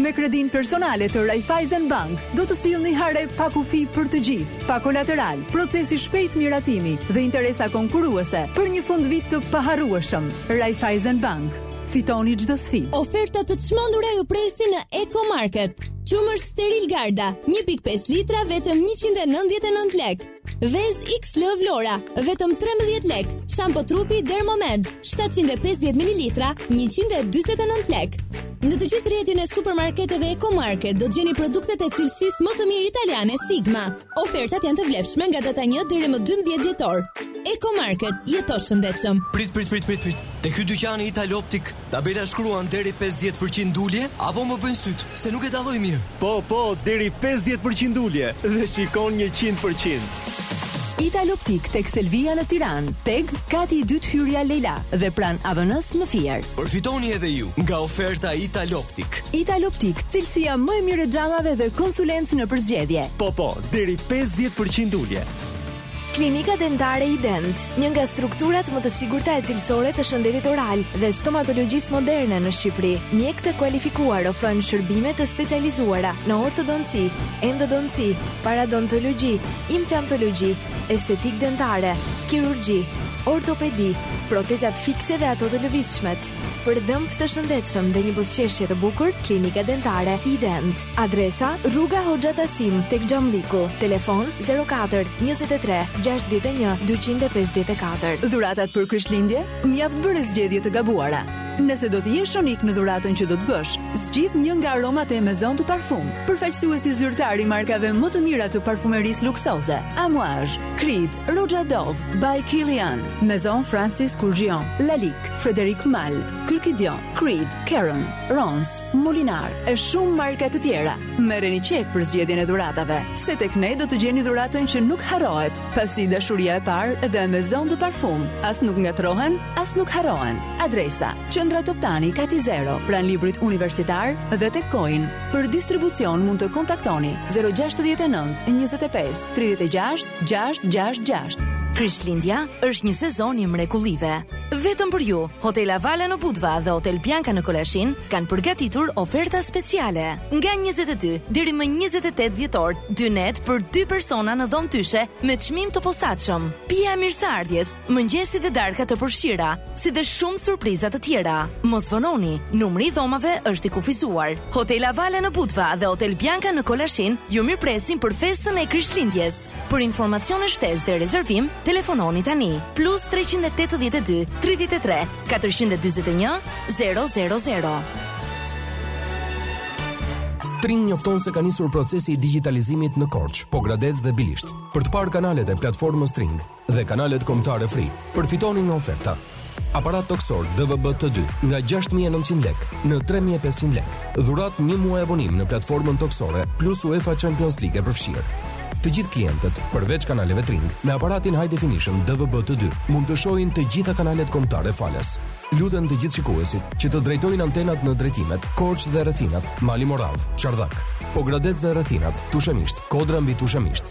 Me kredinë personale të Raiffeisen Bank do të sillni hare pa kufi për të gjithë, pa kolateral, proces i shpejtë miratimi dhe interesa konkurruese për një fundvit të paharrueshëm. Raiffeisen Bank, fitoni çdo sfidë. Oferta të çmendura ju presin në Eco Market. Qumësht steril Garda, 1.5 litra vetëm 199 lekë. Vezë XL Vlora, vetëm 13 lekë. Shampo trupi Dermomed, 750 ml, 149 lekë. Në të gjithë rrjetin e supermarketeve Ecomarket do të gjeni produktet e cilësisë më të mirë italiane Sigma. Ofertat janë të vlefshme nga data 1 deri më 12 dhjetor. Ecomarket, jeto shëndetshëm. Prit, prit, prit, prit, prit. Te ky dyqani Italoptik Tabela shkruan deri pesëdhjetë për qind ulje apo më bëjnë sytë, se nuk e dalloj mirë. Po, po, deri pesëdhjetë për qind ulje dhe shikon njëqind për qind. Italoptik tek Selvija në Tiranë, TEG, kati i dytë hyrja Lejla dhe pranë AVN-së në Fier. Përfitoni edhe ju nga oferta Italoptik. Italoptik, cilësia më e mirë e xhamave dhe konsulencë në përzgjedhje. Po, po, deri pesëdhjetë për qind ulje. Klinika Dentare Ident, një nga strukturat më të sigurta e cilësore të shëndetit oral dhe stomatologjisë moderne në Shqipëri. Mjekë të kualifikuar ofrojnë shërbime të specializuara në ortodonci, endodonci, paradontologji, implantologji, estetikë dentare, kirurgji, ortopedi, protezat fikse dhe ato të lëvizshmet. Për dhëmbë të shëndetshëm dhe një buzëqeshje të bukur, Klinika Dentare Ident. Adresa, Rruga Hoxha Tasim, tek Xhamliku. Telefon, 04, 23, 61, 254. Dhuratat për Krishtlindje? Mjaft bëre zgjedhje të gabuara. Nëse do të jesh unik në dhuratën që do të bësh, zgjidh një nga aromat e Maison du Parfum, përfaqësuesi zyrtar i markave më të mira të parfumerisë luksoze: Amouage, Creed, Roja Dove, By Kilian, Maison Francis Kurkdjian, Lalique, Frederic Malle, Kyrkidjo, Creed, Caron, Rons, Molinard e shumë marka të tjera. Merreni qejf për zgjedhjen e dhuratave, se tek ne do të gjeni dhuratën që nuk harrohet, pasi dashuria e parë dhe Maison du Parfum, as nuk ngatërrohen, as nuk harrohen. Adresa: Qendra Toptani, kati 0, pranë librit universitar dhe tek Coin. Për distribucion mund të kontaktoni 069 25 36 666. Krishtlindja është një sezon i mrekullive. Vetëm për ju, Hotel Avala në Budva dhe Hotel Bianca në Kolashin kanë përgatitur oferta speciale. Nga 22 deri më 28 dhjetor, dy net për dy persona në dhomë dyshe me çmim të posaçëm. Pija e mirëseardhjes, mëngjesi dhe darka të përfshira, si dhe shumë surpriza të tjera. Mos vononi, numri i dhomave është i kufizuar. Hotel Avala në Budva dhe Hotel Bianca në Kolashin ju mirëpresin për festën e Krishtlindjes. Për informacione shtesë dhe rezervim, telefononi tani plus 382 33 441 000. Tring njofton se ka nisur procesi i digjitalizimit në Korçë, Pogradec dhe Bilisht. Për të parë kanalet e platformës Tring, dhe kanalet kombëtare free. Përfitoni nga oferta. Aparat tokësor DVB T2 nga 6900 lekë në 3500 lekë. Dhuratë një muaj abonim në platformën tokësore plus UEFA Champions League e përfshirë. Të gjithë klientët, përveç kanaleve Tring, me aparatin High Definition DVB T2 mund të shohin të gjitha kanalet kombëtare falas. Luten të gjithë shikuesit që të drejtojnë antenat në drejtimet Korçë dhe rrethinat, Mali Moravë, Çardhak, Pogradec dhe rrethinat, Tushemisht, Kodra mbi Tushemisht,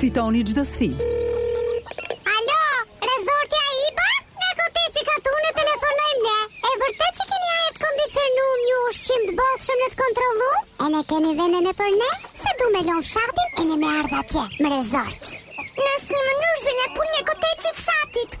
Fitoni çdo sfidë. Alo, rezortja Iba? Nga koteci katunit telefonojmë ne. E vërtet që keni ajër të kondicionuar një ushqim të bollshëm dhe të kontrollu? A na keni ven ene për ne? Se du me lon fshatin e ne me ardh atje, në rezort. Në asnjë mënyrë zonja pulë nga koteci fshatit.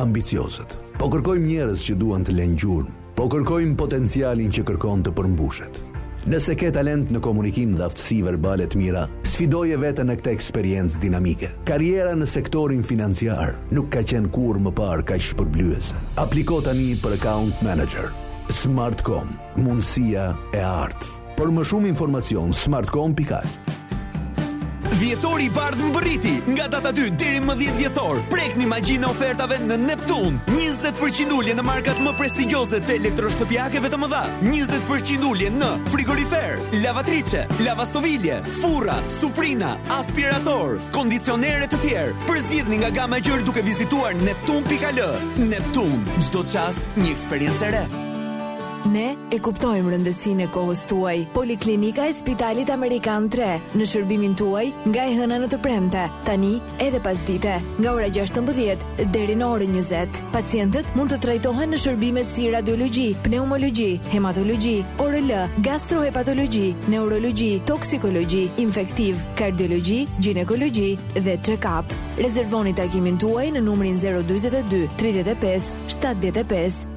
Ambiciozët. Po kërkojmë njerëz që duan të lënë gjurmë. Po kërkojmë potencialin që kërkon të përmbushet. Nëse ke talent në komunikim dhe aftësi verbale të mira, sfidoje veten në këtë eksperiencë dinamike. Karriera në sektorin financiar nuk ka qenë kurrë më parë kaq shpërblyese. Apliko tani për Account Manager. Smartcom, mundësia e artë. Për më shumë informacion smartcom.al. Dhjetori i bardhë mbërriti. Nga data 2 deri më 10 dhjetor, prekni magjinë e ofertave në Neptun. 20% ulje në markat më prestigjioze të elektroshtëpiakeve të mëdha. 20% ulje në frigoriferë, lavatriçe, lavastovilje, furra, suprina, aspiratorë, kondicionerë e të tjerë. Përzgjidhni nga gama e gjerë duke vizituar neptun.al. Neptun, çdo çast një eksperiencë e re. Ne e kuptojmë rëndësinë e kohës tuaj. Poliklinika e Spitalit Amerikan 3 në shërbimin tuaj nga e hëna në të premte, tani edhe pas dite, nga ora 16 deri në orën 20. Pacientët mund të trajtohen në shërbimet si radiologji, pneumologji, hematologji, ORL, gastrohepatologji, neurologji, toksikologji, infektiv, kardiologji, gjinekologji dhe check-up. Rezervoni takimin tuaj në numrin 042 35 75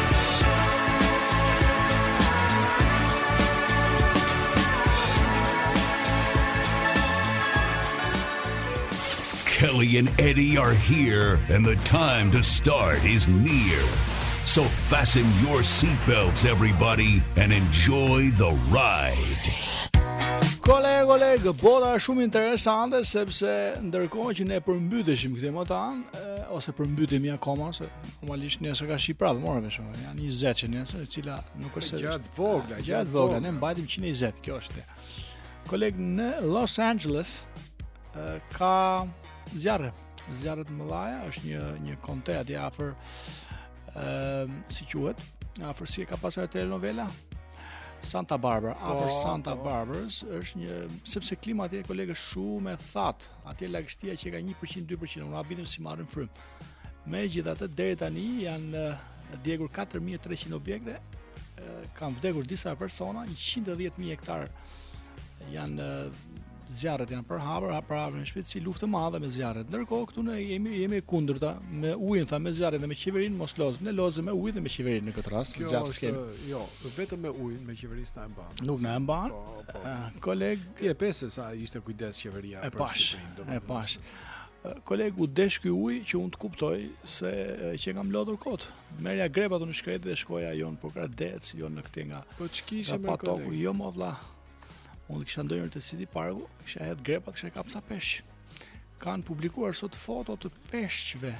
Kelly and Eddie are here and the time to start is near. So fasten your seat belts everybody and enjoy the ride. Koleg, koleg, bota është shumë interesante sepse ndërkohë që ne përmbyteshim këtej matanë, ose përmbytemi akoma se Normalisht nesër ka shi prapë, morëm vesh. Janë 20 që nesër, e cila nuk është se gjëra të vogla, gjëra të vogla, ne mbajtëm 120, kjo është. Koleg në Los Angeles ka zjarre. Zjarre të mëdha, është një një konte aty afër ëm si quhet? Afër si e ka pasur telenovela? Santa Barbara, po, afër Santa po. Barbara është një sepse klima atje koleg është shumë e thatë. Atje lagështia që ka 1%, 2%, unë habitem si marrin frymë. Megjithatë deri tani janë djegur 4.300 objekte, kanë vdekur disa persona, 110.000 hektar janë zjarret janë përhapur, ha përhapur me shpejtësi luftë e madhe me zjarret. Ndërkohë këtu ne jemi jemi e kundërta me ujin, tha me zjarrin dhe me qeverinë mos loz, ne lozim me ujin dhe me qeverinë në këtë rast. Kjo është skem. jo, vetëm me ujin, me qeverinë s'na e mban. Nuk na e mban. Po, po. Ah, koleg, ti e pe sa ishte kujdes qeveria për shpejtësi. E pashë. Koleg, u desh ky ujë që unë të kuptoj se qenkam lodhur kot. Merrja grepat unë i shkreti dhe shkoja jo në Pogradec, jo në këtë nga... Po ç'kishe, more koleg? Jo, mo vlla, unë të kisha ndenjur te City Parku, kisha hedh grepat, kisha kap ca peshq. Kanë publikuar sot foto të peshqve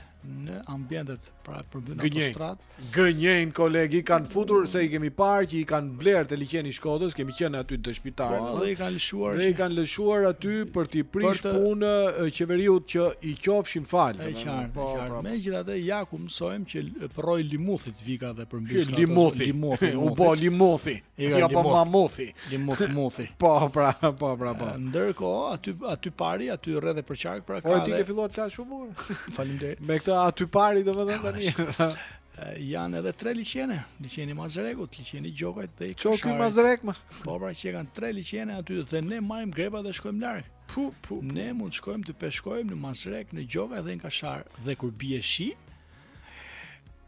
në ambientet pra përbri në autostradë. Gënjejnë koleg, i kanë futur se i kemi parë që i kanë blerë te liqeni i Shkodrës, kemi qenë aty dëshmitarë. Po, dhe i kanë lëshuar. Dhe i kanë lëshuar aty për të prish të... punë qerriut që i qofshin falë. E qartë, po, e qartë. Po. Megjithatë ja ku mësojmë që përroi i Limuthit vika dhe përmbys. Limuthi, Limuthi, u bë Limuthi. Iga, jo, po mua muthi. Limuth, muthi. po, pra, po, pra, po. Ndërkohë, aty, aty pari, aty rreth e përqark, pra, ka dhe... O, ti ke filluar të flasësh shumë bukur. Faleminderit. Me këtë aty pari, domethënë. Janë edhe tre liqene, liqeni i Mazrekut, liqeni i Gjokajt dhe i Ço kjo Mazrek, ma? Po, pra, që kanë tre liqene aty, dhe ne marrim grepa dhe shkojmë larg. Pu, pu, ne mund shkojmë të peshkojmë në Mazrek, në Gjokaj dhe në Kashar, dhe kur bie shi,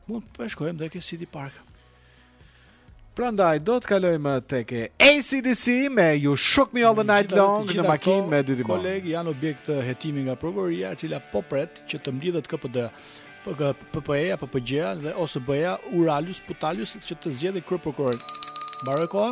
mund të peshkojmë dhe ke City Park. Prandaj do të kalojmë tek ACDC me You Shook Me All The Night Long në makinë me dy timonë. Koleg janë objekt hetimi nga prokuroria e cila po pret që të mblidhet KPD. PPE-ja, PPG-ja dhe OSBE-ja, Uralus, Putalus që të zgjedhin kryeprokurorin. Mbaroi koha?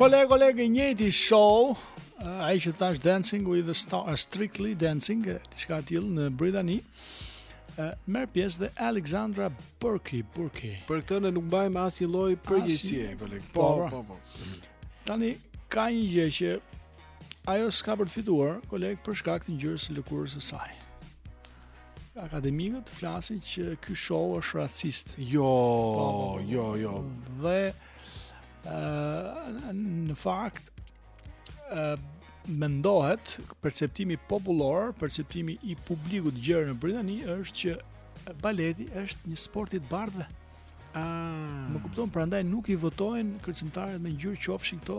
Koleg, koleg, i njëjti show, uh, ai që thashë Dancing with the Stars, uh, Strictly Dancing, uh, diçka e tillë në Britani, uh, merr pjesë dhe Alexandra Burki, Burki. Për këtë ne nuk mbajmë asnjë lloj përgjegjësie, koleg. Po, po, po, po. Tani, ka një gjë që ajo s'ka për të fituar, koleg, për shkak të ngjyrës së lëkurës së saj. akademikët flasin që ky show është racist. Jo, po, po, po, jo, jo. Dhe ë në fakt ë mendohet perceptimi popullor, perceptimi i publikut të gjerë në Britani është që baleti është një sport i të bardhëve. Ah. Më kupton, prandaj nuk i votojnë kërcimtarët me ngjyrë qofshin këto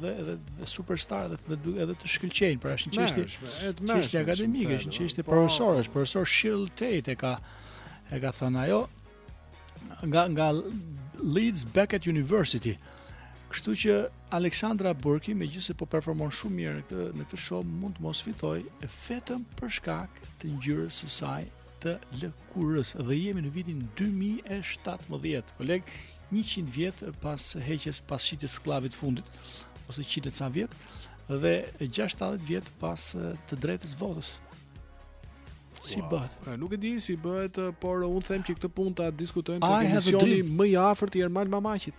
dhe edhe dhe superstar dhe edhe duke edhe të shkëlqejnë, pra është një çështje. Është një çështje akademike, është një çështje po, profesorësh, po. profesor Shirley Tate e ka e ka thënë ajo nga nga Leeds Beckett University. Kështu që Alexandra Burki, megjithëse po performon shumë mirë në këtë, në këtë show, mund të mos fitoj, vetëm për shkak të ngjyrës së saj të lëkurës dhe jemi në vitin 2017, koleg, 100 vjet pas heqjes pas shitjes skllavit të fundit ose 100 e ca vjet dhe 60 vjet pas të drejtës së votës. Si wow. bëhet? Pra, nuk e di si bëhet, por unë them që këtë punë ta diskutojmë te emisioni më i afërt i Ermal Mamaqit.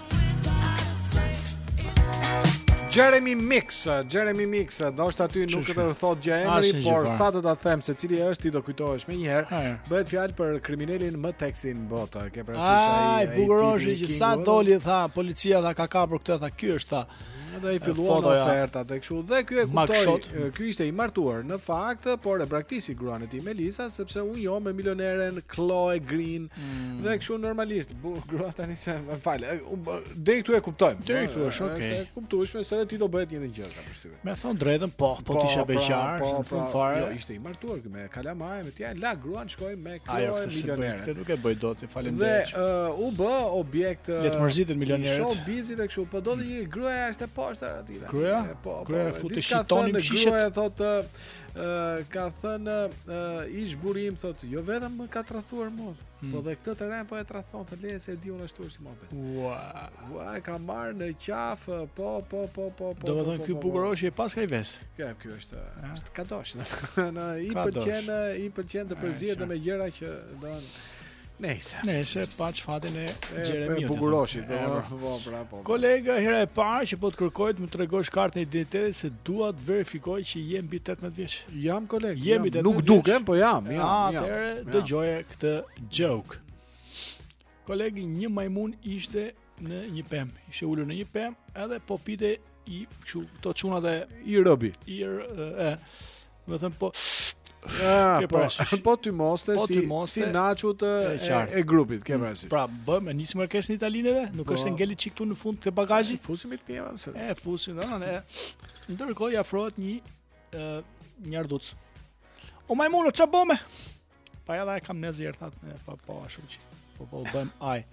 Jeremy Meeks, Jeremy Meeks, ndoshta ty nuk të thotë gjë emri, por sa të ta them se cili është, ti do kujtohesh menjëherë, bëhet fjalë për kriminelin më seksi në botë, ke parasysh ai... Ai bukuroshi që sa doli, tha, policia tha, kam kapur këtë, tha, ky është, tha, dhe i filluan ofertat e kështu dhe ky e kuptoi ky ishte i martuar në fakt por e braktisi gruan e tij Melisa sepse u njoh me milioneren Chloe Green mm. dhe kështu normalisht Bu, grua tani se më fal. Deri këtu e kuptojmë. Deri këtu është okay. Është e kuptueshme se edhe ti do bëje të njëjtën gjë kam përshtypjen. Me thënë të drejtën, po, po, po të isha pra, beqar, po, në fund pra, fare. Jo, ishte i martuar me kalamaj, me të tjera, la gruan shkoi me këtë Ajo, milioneren. Ajo, nuk e bëj dot, i faleminderit. Dhe uh, u bë objekt. Le të mërziten milionerët. Show bizit e kështu, po do thënë gruaja është e poshtë aty. Gruaja? Po, po, gruaja futi shejtanin në shishe. Gruaja thotë ka thënë uh, ish-burri im thotë, jo vetëm më ka tradhtuar mua. Hmm. Po dhe këtë të renë po e tradhton të, lëre se e di unë ashtu është i muhabet. Ua, ua e ka marrë në qafë. Po, po, po, po, po. Do të thotë ky bukuroshi e paska një ves. Kjo ky është, është kodosh. Po i pëlqen, i pëlqen të përzihet me gjëra që do Nëse, nëse pa çfatin e Jeremiut. Po bukuroshi, po, po, po, po. Kolega hera e parë që po të kërkoj të më tregosh kartën e identitetit se dua të verifikoj që je mbi 18 vjeç. Jam koleg. Je mbi 18 vjeç. Nuk dukem, po jam, jam. Ah, atëherë dëgjoje këtë joke. Kolege, një majmun ishte në një pemë, ishte ulur në një pemë, edhe po pinte një, si këta çunat te rrobi. I e Do të thënë po Ah, po, po ty moste po si si këta çunat e, e, grupit, ke mm, parasysh. Pra, bëjmë nisi një arkë në Itali, neve nuk po. është se ngeli një çik këtu në fund të bagazhit. Fusim i pjeva se. E fusim, ëh, ne. Ndërkohë i afrohet një ë një hardhucë. O majmun, ç'a bëmë? Pa edhe e kam ndezur, thotë, me, pa, pa, shumë që, po, po, bëjmë, aj,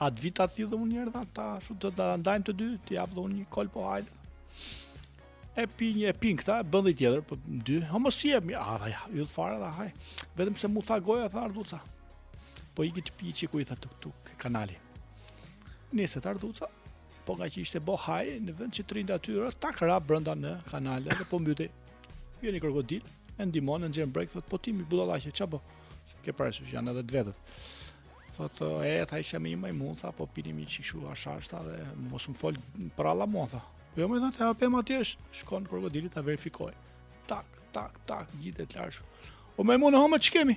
a të vij aty dhe unë njëherë, thotë, ta, shumë të, ta ndajmë të dy, të jap dhe unë një kolë, po, ajde, e pi një e pin këta, bën dhe tjetër, po dy, homo, si jemi, a dhe ja, jo, u bë fare dhe haj, vetëm se mu tha goja, tha hardhuca, po ik te pi pak ujë i tha te ky kanali. Nejse, tha hardhuca, Po nga që ishte bo haj, në vend që të rrinte aty, tak ra brënda në kanal, dhe po mbytej, vjen një krokodil, e ndihmon, e nxjerr në breg, thotë, po ti mi budallaqe, ça bo? Ke parasysh që janë edhe të vetët. Thotë, e, tha isha me një majmun, tha, po pinim një çikë hashash, tha, dhe mos më fol përralla mua, tha. Po jo më thotë, hapem atje, shkon krokodili, ta verifikoj. Tak, tak, tak, gjithë e të O majmun, e homo, ç'kemi?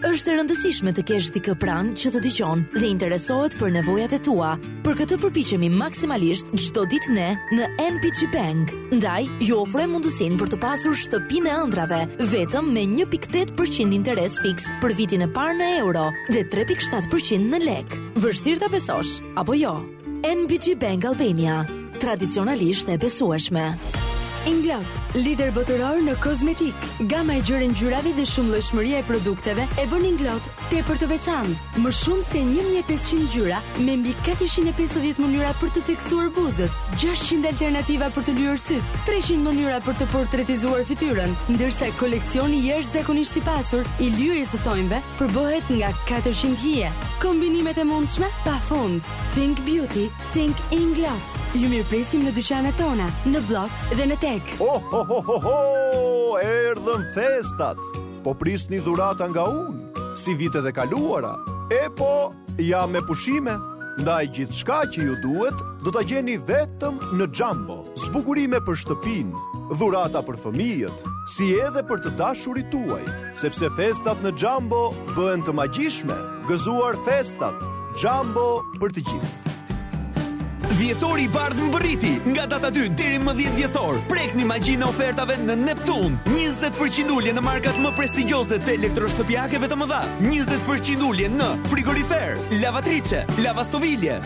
Është e rëndësishme të kesh dikë pranë që të dëgjon dhe interesohet për nevojat e tua. Për këtë përpiqemi maksimalisht çdo ditë ne në NBG Bank. Ndaj, ju ofrojmë mundësinë për të pasur shtëpinë e ëndrrave vetëm me 1.8% interes fiks për vitin e parë në euro dhe 3.7% në lekë. Vështirë ta besosh, apo jo? NBG Bank Albania, tradicionalisht e besueshme. Inglot, lider botëror në kozmetikë. Gama e gjerë e ngjyrave dhe shumëllojshmëria e produkteve e bën Inglot tepër të veçantë. Më shumë se 1500 ngjyra me mbi 450 mënyra për të theksuar buzët, 600 alternativa për të lyer sytë, 300 mënyra për të portretizuar fytyrën, ndërsa koleksioni jashtëzakonisht i pasur i lyerjes së thonjve Përbëhet nga 400 hije, kombinimet e mundshme pa fund. Think Beauty, Think Inglot. Ju mirëpresim në dyqanet tona, në Bllok dhe në TEG. Ho ho ho ho ho! Erdhën festat. Po prisni dhurata nga unë, si vitet e kaluara. E po, jam me pushime. Ndaj gjithçka që ju duhet, do ta gjeni vetëm në Jumbo. Zbukurime për shtëpinë, dhurata për fëmijët, si edhe për të dashurit tuaj, sepse festat në Jumbo bëhen të magjishme! Gëzuar festat, Jumbo për të gjithë! Dhjetori i bardhë mbërriti! Nga data 2 deri më 10 dhjetor, prekni magjinë e ofertave në Neptun! 20% ulje në markat më prestigjioze të elektroshtëpiakeve të mëdha, 20% ulje në frigoriferë, lavatriçe, lavastovilje,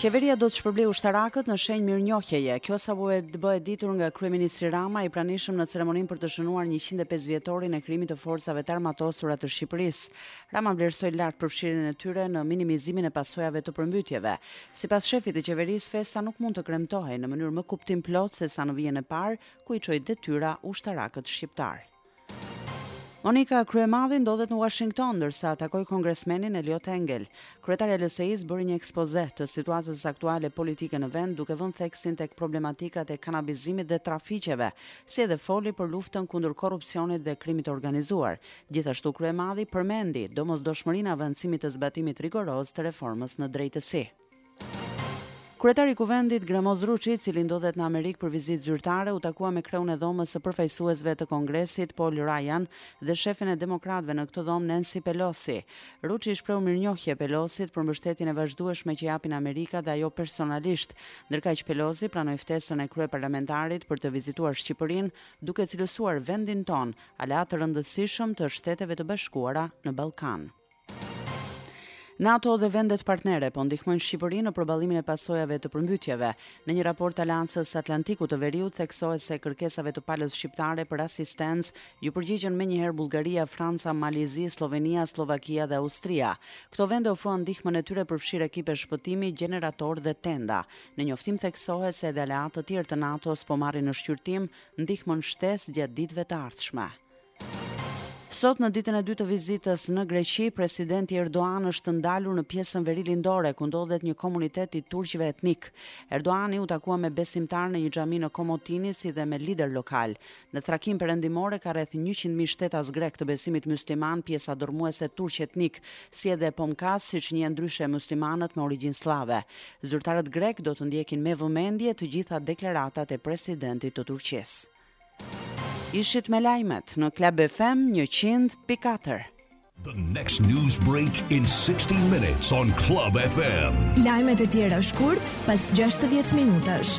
Qeveria do të shpërblejë ushtarakët në shenjë mirënjohjeje. Kjo sapo është bërë e ditur nga kryeministri Rama, i pranishëm në ceremoninë për të shënuar njëqind e pesë vjetorin e krijimit të Forcave të Armatosura të Shqipërisë. Rama vlerësoi lart përfshirjen e tyre në minimizimin e pasojave të përmbytjeve. Sipas shefit të qeverisë, festa nuk mund të kremtohej në mënyrë më kuptimplotë sesa në vijën e parë, ku i çoi detyra ushtarakët shqiptarë. Monika Kryemadhi ndodhet në Uashington, ndërsa takoi kongresmenin Eliot Engel. Kryetarja e LSI-së bëri një ekspoze të situatës aktuale politike në vend, duke vënë theksin tek problematikat e kanabizimit dhe trafiqeve, si edhe foli për luftën kundër korrupsionit dhe krimit të organizuar. Gjithashtu Kryemadhi përmendi domosdoshmërinë e avancimit të zbatimit rigoroz të reformës në drejtësi. Kryetari i Kuvendit, Gramoz Ruçi, i cili ndodhet në Amerikë për vizitë zyrtare, u takua me kreun e Dhomës së Përfaqësuesve të Kongresit, Paul Ryan, dhe shefin e demokratëve në këtë dhomë, Nancy Pelosi. Ruçi shprehu mirënjohje Pelosit për mbështetjen e vazhdueshme që japin Amerika dhe ajo personalisht. Ndërkaq Pelosi pranoi ftesën e kryeparlamentarit për të vizituar Shqipërinë, duke cilësuar vendin tonë aleat të rëndësishëm të Shteteve të Bashkuara në Ballkan. NATO dhe vendet partnere po ndihmojnë Shqipërinë në përballimin e pasojave të përmbytjeve. Në një raport të Aleancës së Atlantikut të Veriut theksohet se kërkesave të palës shqiptare për asistencë iu përgjigjën menjëherë Bullgaria, Franca, Mali i Zi, Sllovenia, Sllovakia dhe Austria. Këto vende ofruan ndihmën e tyre përfshirë ekipe shpëtimi, gjeneratorë dhe tenda. Në njoftim theksohet se edhe aleatë të tjerë të NATO-s po marrin në shqyrtim ndihmën shtesë gjatë ditëve të ardhshme. Sot në ditën e dytë të vizitës në Greqi, presidenti Erdogan është ndalur në pjesën verilindore ku ndodhet një komunitet i turqve etnikë. Erdogani u takua me besimtarë në një xhami në Komotini si dhe me liderë lokalë. Në Trakën Perëndimore ka rreth 100.000 shtetas grekë të besimit musliman, pjesa dërrmuese turq etnikë, si edhe pomkas, siç njihen ndryshe muslimanët me origjinë sllave. Zyrtarët grekë do të ndjekin me vëmendje të gjitha deklaratat e presidentit të Turqisë. Ishit me lajmet në Club FM 100.4. The next news break in 60 minutes on Club FM. Lajmet e tjera shkurt pas 60 minutash.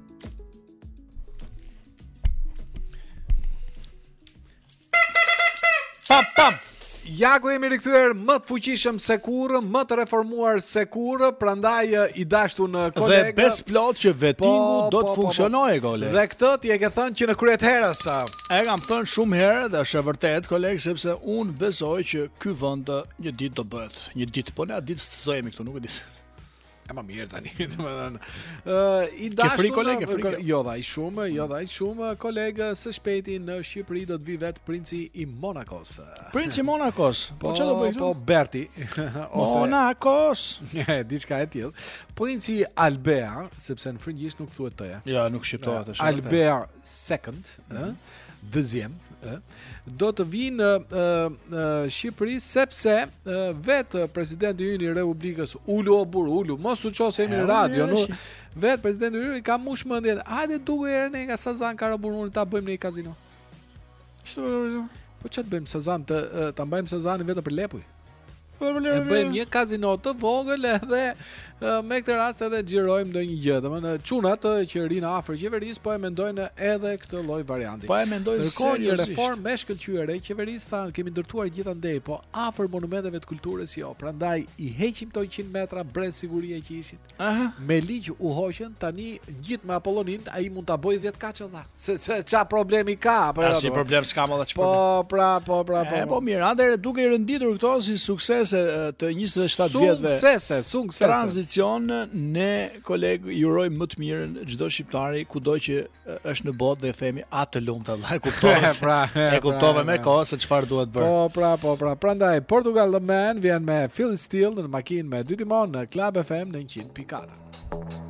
Pam, pam! Ja ku jemi rikthyer më të fuqishëm se kurrë, më të reformuar se kurrë, prandaj i dashtun koleg. Dhe besëplot që vetingu po, do të po, po, po. funksionojë po, koleg. Dhe këtë ti e ke thënë që në krye të herës. E kam thënë shumë herë dhe është e vërtetë koleg sepse unë besoj që ky vend një ditë do bëhet. Një ditë, po ne a do jemi këtu, nuk e di se. E më mirë tani, domethënë. Ë i dashur. Ke frikë koleg, frikë. Jo, dha i shumë, jo dha i shumë, koleg, së shpejti në Shqipëri do të vijë vetë princi i Monakos. Princi i Monakos. Po, po çfarë do bëjë këtu? Alberti. Ose Monakos. Ja, diçka e tillë. Princi Alber, sepse në frëngjisht nuk thuhet t-ja. Ja, nuk shqiptohet ashtu. Alber second, ë? Mhm. dëzim, ë, do të vijë në Shqipëri sepse e, vetë presidenti ynë i Republikës Ulu o bur Ulu, mos u çose në radio, nuk vetë presidenti ynë ka mbush mendjen, hajde duke erë ne nga Sazan Karaburun ta bëjmë në kazino. Çfarë? Po ça ta bëjmë Sazan të ta mbajmë Sazanin vetëm për lepuj. E bëjmë një kazino të vogël edhe me këtë rast edhe xhirojmë ndonjë gjë. Domethënë çunat që rrinë afër qeverisë po e mendojnë edhe këtë lloj varianti. Po e mendojnë se një reformë e shkëlqyer e qeverisë thanë kemi ndërtuar gjithandej, po afër monumenteve të kulturës jo. Prandaj i heqim to 100 metra brez sigurie që ishin. Aha. Me ligj u hoqën tani ngjit me Apollonin, ai mund ta bëj 10 katshe. Se ça ça problemi ka apo jo? Asnjë problem s'ka më çfarë. Po, pra, po, pra, po. E, po, po mirë, atëherë duke i renditur këto si suksese të 27 vjetëve. Suksese, suksese. Tranzicion ne koleg i urojmë të mirën çdo shqiptari kudo që është në botë dhe i themi a të lumtë Allah e kuptove pra, pra, pra, e kuptove me kohë se çfarë duhet bërë. Po pra po pra prandaj Portugal the man vjen me Feel It Still në makinë me dy timon në Club FM në 100.4.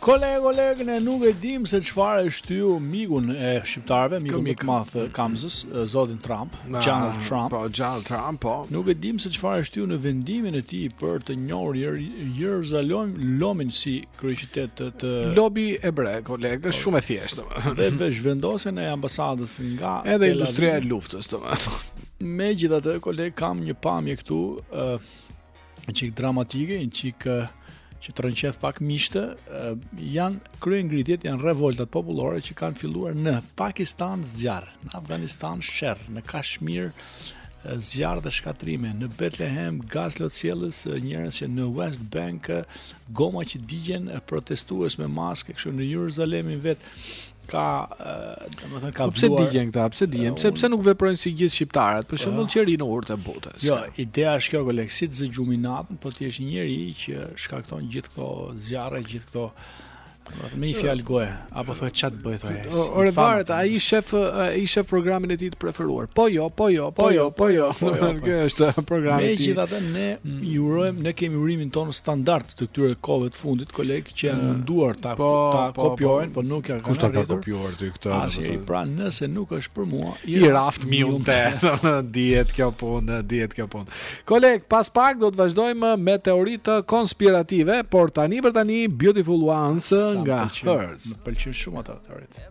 Koleg, koleg, ne nuk e dim se çfarë e shtyu mikun e shqiptarëve, mikun më të madh të Kamzës, zotin Trump, Donald Trump. Po, Donald Trump, po. Nuk e dim se çfarë e shtyu në vendimin e tij për të njohur Jerusalemin si kryeqytet të, të... Lobi hebre, koleg, është po. shumë e thjeshtë. Dhe dhe zhvendosjen e ambasadës nga edhe industria e luftës, domethënë. Megjithatë, koleg, kam një pamje këtu, ë një çik dramatike, një çik që të rrënqeth pak mishtë, janë kryengritjet, janë revoltat popullore që kanë filluar në Pakistan zjarr, në Afganistan sherr, në Kashmir zjarr dhe shkatërrime, në Betlehem gaz lotsjellës njerëz që në West Bank goma që digjen protestues me maske, kështu në Jerusalemin vetë, ka domethënë ka vënë pse digjen këta pse digjen pse pse nuk veprojnë si gjithë shqiptarët për shembull qengji i urtë i botës jo ideja është kjo koleg si të zë gjumi natën po të jesh një njeri që shkakton gjithë këto zjarre gjithë këto Me një fjalë goje, apo thua ça të bëj thoj. Ore varet, ai sheh ai sheh programin e tij të preferuar. Po jo, po jo, po jo, po jo. Kjo është programi i tij. Megjithatë ne mm. i urojmë, ne kemi urimin tonë standard të këtyre kohëve të fundit kolegë që janë munduar ta po, ta po, po. kopjojnë, po, po nuk ja kanë. Kush ta ka kopjuar ty këtë? Asnjë. Të... Pra, nëse nuk është për mua, i, i raft mi unë te, dihet kjo punë, dihet kjo punë. Koleg, pas pak do të vazhdojmë me teoritë konspirative, por tani për tani Beautiful Ones nga Hurts. Më pëlqen shumë ato teoritë.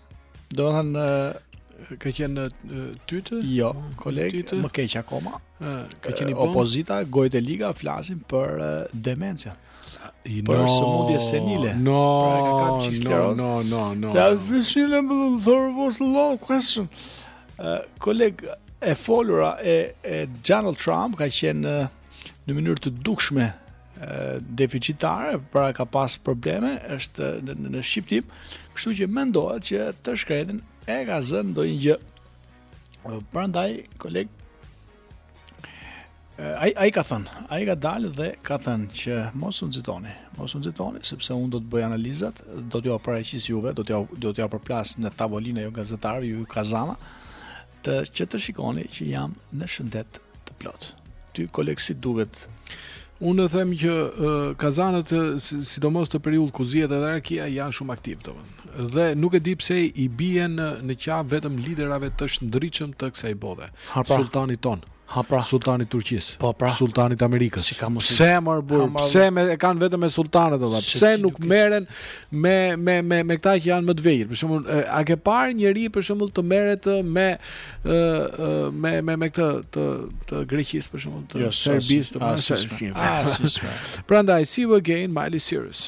Domethënë ka qenë tytë? Jo, koleg, tytë? më keq akoma. Ë, ka qenë opozita, gojët e liga flasin për demencian. Për sëmundje senile. No, pra ka kapë no, no, no, no. Ja, si shile më dhëmë thërë vos lo, question. Uh, koleg, e folura e, e Donald Trump ka qenë në mënyrë të dukshme deficitare, pra ka pas probleme, është në, në, në shqiptim, kështu që mendohet që të shkretin e ka zënë ndonjë gjë. Prandaj, koleg, ai, ai ka thënë, ai ka dalë dhe ka thënë që mos u nxitoni, mos u nxitoni, sepse unë do të bëj analizat, do t'jua paraqis juve, do t'ju do t'jua përplas në tavolinë ju gazetarëve, ju kazana, të që të shikoni që jam në shëndet të plot. Ty koleg si duket? Unë them që uh, kazanët sidomos këtë periudhë ku zihet edhe rakia janë shumë aktivë domethënë. Dhe nuk e di pse i bien në, në qafë vetëm liderëve të shndritshëm të kësaj bote. Ha pra. Sulltanit tonë. Ha pra. Sulltani i Turqisë. Po pra. Sulltani i Amerikës. Si ka mos. Pse more burrë? Pse more e kanë vetëm me sulltanët ata? Pse nuk merren me me me me këta që janë më të vegjël? Për shembull, a ke parë njeri për shembull të merret me me me me këtë të të Greqisë për shembull, të jo, Serbisë, të Maqedonisë. Prandaj, see you again, Miley Cyrus.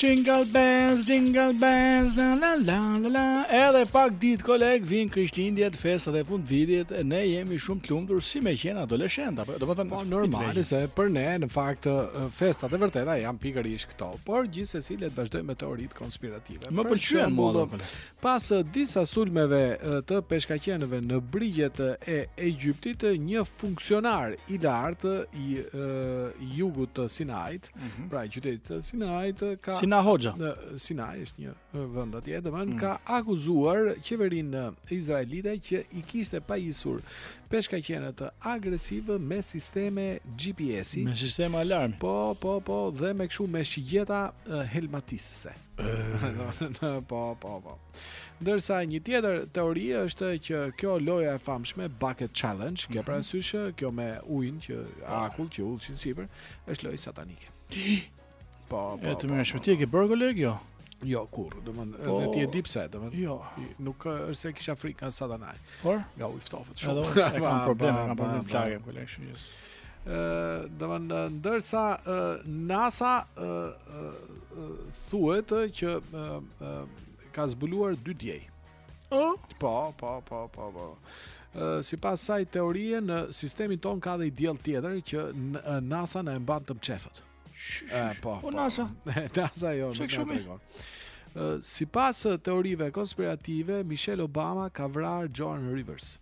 Jingle bells, jingle bells, la la la la la. Edhe pak ditë koleg vijnë Krishtlindjet, festat e fundvitit, ne jemi shumë të lumtur si me qenë adoleshenta po. Domethënë po normale se për ne në fakt festat e vërteta janë pikërisht këto. Por gjithsesi le të vazhdojmë me teoritë konspirative. Më pëlqejnë mua Pas disa sulmeve të peshkaqenëve në brigjet e Egjiptit, një funksionar i lartë i jugut të Sinait, Mm -hmm. Pra, qytetit të Sinait ka... Sinan Hoxha. Sinai është një vend atje, domethënë mm. ka akuzuar qeverinë izraelite që i kishte pajisur peshkaqenët agresivë me sisteme GPS-i. Me sisteme alarmi. Po, po, po, dhe me kështu me shigjeta helmatisëse. po, po, po. Ndërsa një tjetër teori është që kjo loja e famshme Bucket Challenge, mm -hmm. kjo pra syshë, kjo me ujin që ah. akull që hidhnin sipër, është lojë satanike. Po, po. E të po, më është po. ti e ke bërë koleg jo? Jo, kurrë, domethënë po, ti e di pse, domethënë jo. nuk është se kisha frikë nga satanai. Por? Nga uji i ftohtë shumë. Edhe unë se kam problem, kam problem të lagem, koleg, shumë do më në ndërsa NASA thuhet që ka zbuluar dy diej. Oh? Po, po, po, po, po. Sipas kësaj teorie, në sistemin tonë ka dhe një diell tjetër që NASA na e mban të mçefët. Po, po, NASA. NASA jo, në ka të Sipas teorive konspirative, Michelle Obama ka vrarë Joan Rivers.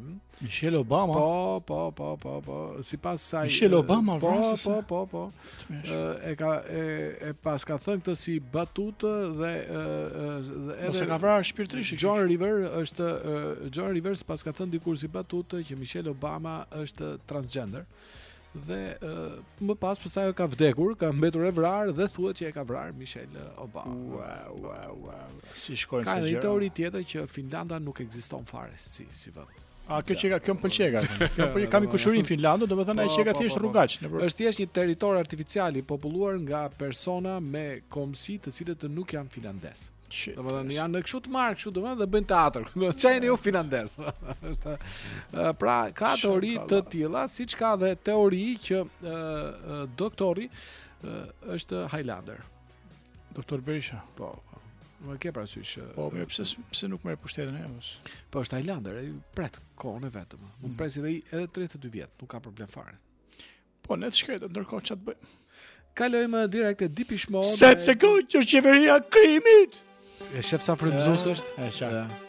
Hmm? Michelle Obama. Po, po, po, po, po. Sipas saj Michelle Obama po, vrasës. Po, po, po, po. E ka e, e pas ka thënë këtë si batutë dhe e, dhe edhe Ose ka vrarë shpirtërisht. Joan Rivers është Joan Rivers se pas ka thënë dikur si batutë që Michelle Obama është transgender. Dhe uh, më pas pastaj ka vdekur, ka mbetur e vrarë dhe thuhet që e ka vrarë Michelle Obama. Wow, wow, wow. Si shkojnë këto gjëra? Ka një teori tjetër që Finlanda nuk ekziston fare si si vend. A kjo qenka, kjo më pëlqeka. Kjo po kam kushërinë në Finlandë, domethënë ai po, qenka po, thjesht po, rrugaç nëpër. Është thjesht një territor artificial i populluar nga persona me kombësi të cilët nuk janë finlandezë. Domethënë janë kështu të marrë kështu domethënë dhe bëjnë teatër. Ça jeni ju finlandez. Është pra ka teori të tilla, siç ka dhe teori që doktori është Highlander. Doktor Berisha. Po. po. Më ke parasysh. Po, mirë, pse pse nuk merr pushtetin e vet? Po është Highlander, ai pret kohën e vet. Unë mm. pres edhe edhe 32 vjet, nuk ka problem fare. Po, ne të shkretët, ndërkohë ça të bëjmë. Kalojmë direkt te DPSH-ja, mo. Sepse kjo është qeveria e krimit! E shef sa frymëzues është? E shef.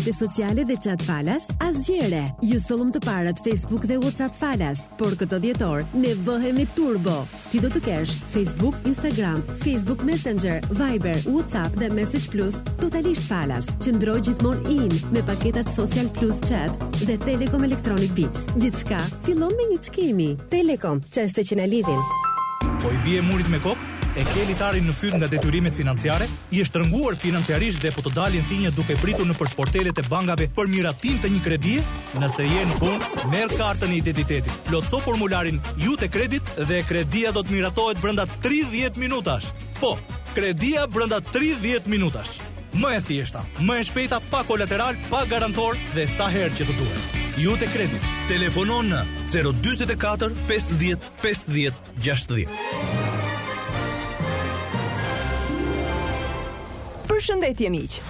rrjete sociale dhe chat falas, pa zgjerë. Ju sollëm të parët Facebook dhe WhatsApp falas, por këtë dhjetor ne bëhemi turbo. Ti do të kesh Facebook, Instagram, Facebook Messenger, Viber, WhatsApp dhe Message Plus totalisht falas. Qëndro gjithmonë in me paketat Social Plus Chat dhe Telekom Electronic Beats. Gjithçka fillon me një çkemi. Telekom, çaste që na lidhin. Po i bie murit me kokë? e ke litarin në fyt nga detyrimet financiare, je shtrënguar financiarisht dhe po të dalin thinja duke pritur nëpër sportelet e bankave për miratim të një kredie? Nëse je në punë, merr kartën e identitetit, plotëso formularin Iute Credit dhe kredia do të miratohet brenda 30 minutash. Po, kredia brenda 30 minutash. Më e thjeshta, më e shpejta, pa kolateral, pa garantor dhe sa herë që të duhet. Iute Credit. Telefono në 044 50 50 1960. Përshëndetje miq.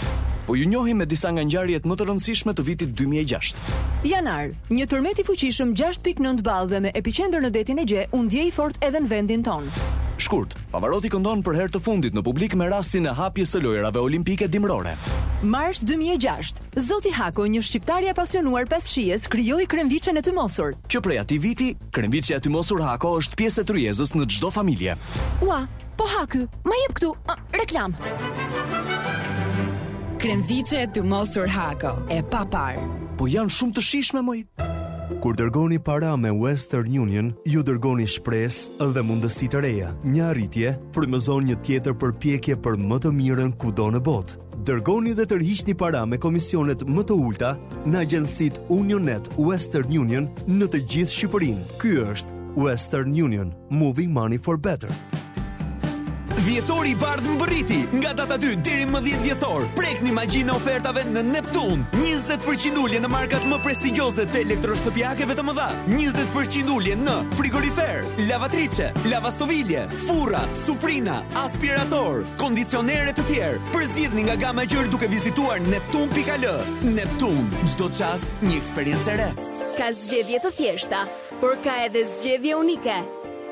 Po ju njohim me disa nga ngjarjet më të rëndësishme të vitit dy mijë e gjashtë. Janar, Një tërmet i fuqishëm gjashtë pikë nëntë ballë dhe me epiqendër në Detin Egje u ndje fort edhe në vendin tonë. Shkurt, Pavarotti këndon për herë të fundit në publik me rastin e hapjes së Lojërave Olimpike Dimërore. Mars dy mijë e gjashtë, Zoti Hako, një shqiptar i apasionuar pas shijes, krijoi kremviçen e tymosur. Që prej atij viti, Kremviçja e tymosur Hako është pjesë e tryezës në çdo familje. Ua, po Hako, më jep këtu uh, reklamë. Kremviçja e tymosur Hako e paparë. Po janë shumë të shijshme moj. Kur dërgoni para me Western Union, ju dërgoni shpresë dhe mundësi të reja. Një arritje frymëzon një tjetër përpjekje për më të mirën kudo në botë. Dërgoni dhe tërhiqni para me komisionet më të ulëta në agjencitë Unionnet Western Union në të gjithë Shqipërinë. Ky është Western Union, moving money for better. Dhjetori i bardhë mbërriti nga data 2 deri më 10 dhjetor. Prekni magjinë e ofertave në Neptun. 20% ulje në markat më prestigjioze të elektroshtëpiakeve të mëdha. 20% ulje në frigoriferë, lavatriçe, lavastovilje, Furra, suprina, aspirator, kondicionere të tjerë, përzgjidhni nga gama e gjerë duke vizituar neptun.al. Neptun, çdo çast një eksperiencë e re. Ka zgjedhje të thjeshta, por ka edhe zgjedhje unike.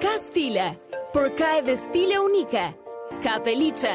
Ka stile, por ka edhe stile unike. Ka peliçe,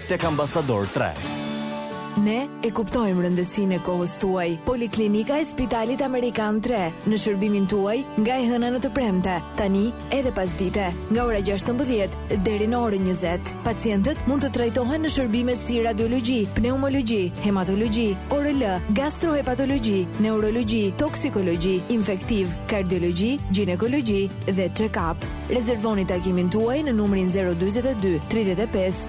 Tek Ambasador tre. Ne e kuptojmë rëndësinë e kohës tuaj. Poliklinika e Spitalit Amerikan 3 në shërbimin tuaj nga e hëna në të premte, tani edhe pas dite, nga ora 16 deri në orën 20. Pacientët mund të trajtohen në shërbimet si radiologji, pneumologji, hematologji, ORL, gastrohepatologji, neurologji, toksikologji, infektiv, kardiologji, gjinekologji dhe check-up. Rezervoni takimin tuaj në numrin 042 35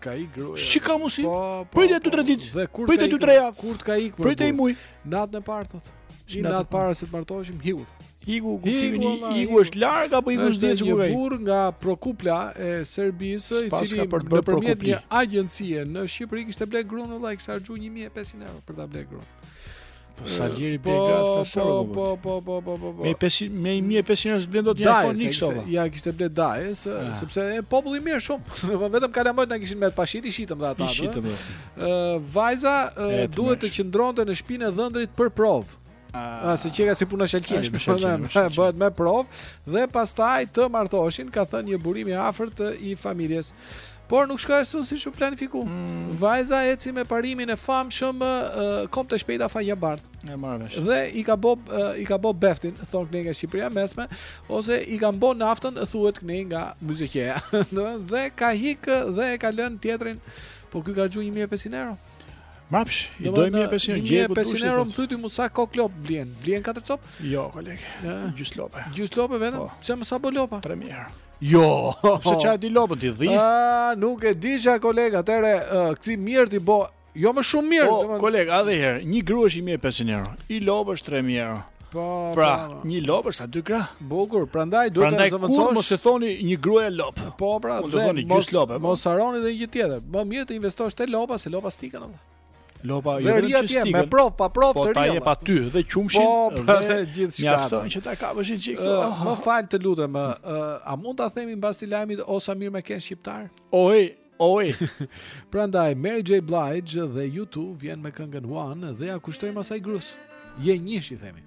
Ka ik gruaja. Si ka mundsi? Po, po, Prita dy tre po. ditë. Dhe kur Prita dy tre javë. Kur të ka ik për. Prita një muj. Natën e parë thotë. Një natë para se të martoheshim, iku. Iku, kuptimin i iku është larg apo iku është diçka kuaj? Është një burrë nga Prokupla e Serbisë, i cili nëpërmjet një agjencie në Shqipëri kishte blerë gruan vëllai, kishte harxhu 1500 euro për ta blerë gruan. Po sa lirë bën gas sa sa robot. Po po po po po po. Me 500 me 1500 euro blen dot një iPhone X sot. Ja kishte ble daja, se, ah. sepse e populli mirë shumë. Po vetëm kalamajt na kishin me pashit i shitëm dha ata. I shitëm. Ë vajza duhet të qëndronte në shpinën e dhëndrit për provë. Ah, se qenka si puna e shalqinit, më thonë, bëhet me provë dhe pastaj të martoheshin, ka thënë një burim i afërt i familjes. Por nuk shkoi ashtu siç u planifikua. Mm. Vajza eci me parimin e famshëm këmbët e shpejta faqja bardh. E marr vesh. Dhe i ka bë i ka bë beftin, thon kënga nga Shqipëria e mesme, ose i kanë bën naftën, thuhet kënga nga Myzeqeja. dhe ka hik dhe e ka lënë tjetrin, po ky ka çu 1500 euro. Mrapsh, i doj 1500 euro gjeku. 1500 euro më thuj ti mu sa kok lop blihen. Blihen 4 cop? Jo, koleg. Gjys lope. Gjys lope vetëm. Po. Pse më sa bo lopa? 3000 euro. Jo, pse s'i di lopët ti dhi? Ah, nuk e di çaj koleg, atëherë këtij mirë t'i bo. Jo më shumë mirë, po, domethënë. Koleg, atëherë, një grua është 1500 euro. Një lopë është 3000 euro. Po, pra, po. një lopë është sa dy gra. Bukur, prandaj duhet prandaj, të zëvendësosh. Prandaj mos e thoni një gruaje lop. Po, pra, do të thoni gjys lopë. Po. Mos harroni edhe një gjë tjetër. Më mirë të investosh te lopa se lopa s'të ikën atë. Lopa jo vetëm që s'të ikën. Me prof, pa prof po, të rrjella. Po ta jep aty dhe qumështin po, dhe pra, gjithçka. Mjafton që ta kapësh një çik. Uh, më fal të lutem, uh, a mund ta themi mbas këtij lajmit o sa mirë me ken shqiptar? Oj, oj. Prandaj Mary J Blige dhe U2 vjen me këngën One dhe ia kushtojmë asaj grus. Je njësh i themi.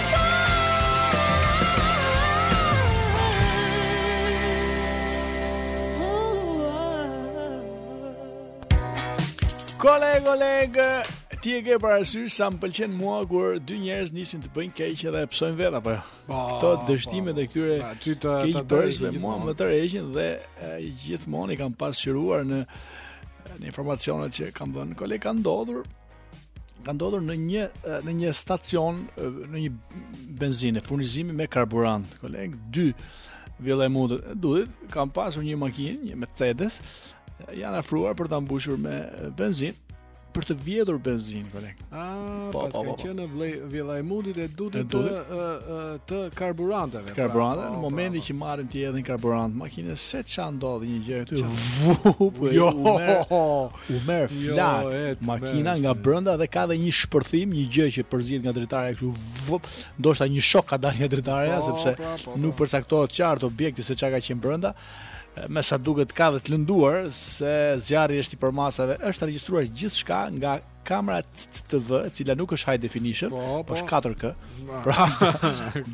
Koleg, koleg, ti e ke parasysh sa më pëlqen mua kur dy njerëz nisin të bëjnë keq edhe e pësojnë vetë apo jo? Po. Këto po, dështimet po. e këtyre keqbërjeve mua më tërheqin dhe gjithmonë i kam pasqyruar në në informacionet që kam dhënë. Koleg ka ndodhur ka ndodhur në një në një stacion në një benzinë e furnizimi me karburant koleg dy vëlla hajdutët duhet kanë pasur një makinë një Mercedes janë afruar për ta mbushur me benzinë për të vjedhur benzinë koleg. Ah, po, po, po. Qenë vëllai vëlla hajdutët hajdutë të të karburanteve. Pra. Karburante në po, momentin po. që marrin t'i hedhin karburant makinës, se ç'ndodhi një gjë këtu. Jo. U merr jo, flakë jo, et, makina nga brenda dhe ka edhe një shpërthim, një gjë që përzihet nga dritarja kështu. Ndoshta një shok ka dalë nga dritarja po, sepse po, po, po. nuk përcaktohet qartë objekti se çka ka qenë brenda. Me sa duket ka dhe të lënduar se zjarri është i përmasave, është regjistruar gjithçka nga kamera CCTV, e cila nuk është high definition, po, po, po është 4K. Pra,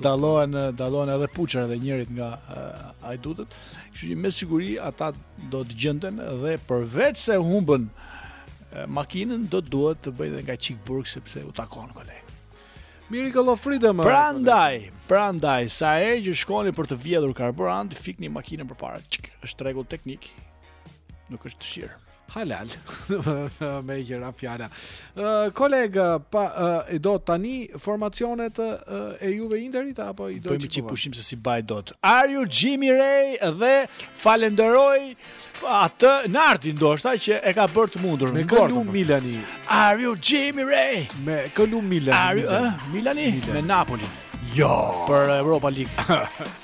dallohen dallohen edhe puçrrat e njërit nga uh, hajdutët. Kështu që me siguri ata do të gjenden dhe përveç se humbën makinën, do të duhet të bëjnë nga çikë burg sepse u takon koleg. Miri ka lofrida më. Prandaj, prandaj, sa herë që shkoni për të vjedhur karburant, fikni makinën përpara. Çik, është rregull teknik. Nuk është dëshirë. Halal, meqë ra fjala. Uh, kolega, pa, uh, i do tani formacionet uh, e Juve Interit, apo i do që pushim se si baj do të. Arju, Jimmy Ray dhe falënderoj atë Nardin ndoshta që e ka bërë të mundur. Me këllu Milani. Arju, Jimmy Ray. Me këllu Milani. Arju, uh, Milani. Milani. Me Napoli. Jo. Për Europa League.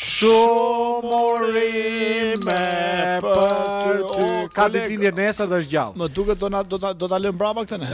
Shumë urime për ty. Ka ditëlindje nesër dhe është gjallë. Më duket do na do ta do ta lëm brapa këtë ne.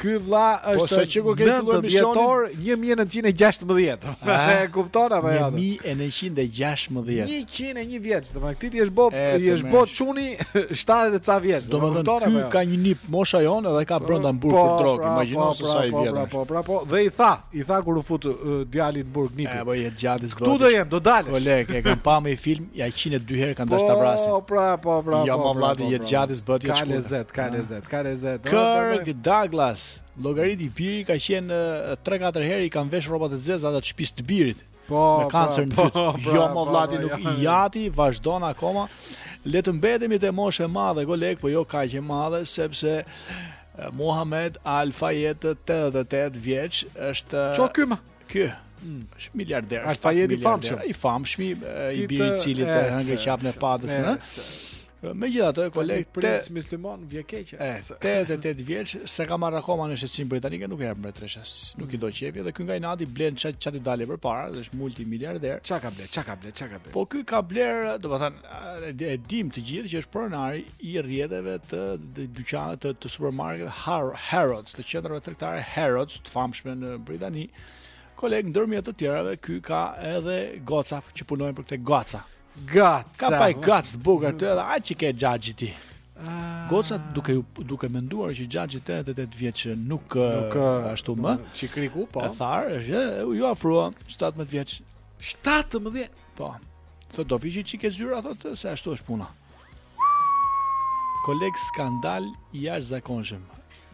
Ky vlla po, është po, që kur ke filluar emisionin dhjetor 1916. E kupton apo jo? 1916. 101 vjeç, domethënë ti i është bë, i është bë çuni 70 e ca vjeç. Domethënë ky jo? ka një nip mosha jon edhe ka brenda po, në burg për drogë. Imagjino se sa i vjetër. Po, po, po, po, dhe i tha, I tha kur u fut djali në burg nipi. Po i jati zgjat. Ktu do jem, do dalësh. Koleg, e kam pa me film, 102 herë kanë dashur ta po, vrasin. Po, pra, po, pra. Jo mo vlla ti i jati zgjat. Ka lezet, ka lezet, ka lezet. Kirk Douglas, llogarit i biri ka qenë 3-4 herë i kanë vesh rrobat e zeza ato të shtëpisë të birit. Po, me po, kancer në po, fyt. Jo, mo vlla ti ik i jati, vazhdon akoma. Le të mbetemi te moshë e madhe, koleg, po jo kaq e madhe sepse Mohamed Al Fayed 88 vjeç është Ç'o ky mo? Ky. Hmm. Është miliarder. Al Fayed i famshëm. I famshëm, i biri i cilit e hëngë qafën e padës, ëh. Megjithatë, koleg princ musliman vjen keq. E, 88 vjeç, s'e ka marrë akoma nënshtetësinë britanike, nuk ia jep mbretëresha. Nuk i do mm. qefi dhe ky nga inati blen ça t'i ça t'i dalë përpara, dhe është multimiliarder. Çka ka bler? Çka ka bler? Çka ka bler? Po ky ka bler, domethënë, e dim të gjithë që është pronari i rrjeteve të dyqanëve të, të supermarketeve Harrods, të qendrave tregtare Harrods, të famshme në Britani. Koleg ndërmjet të tjerave, ky ka edhe goca që punojnë për këtë goca. Gaca. Ka pa i goc të bukur aty edhe aq e ke xhaxhi ti. Ah. Gocat duke ju duke menduar që xhaxhi 88 vjeç nuk nuk ashtu më. Çikriku po. E thar, është ju afrua 17 vjeçe. 17. Po. Tha do vish çik ke zyra, thotë, se ashtu është puna. Koleg skandal i jashtëzakonshëm.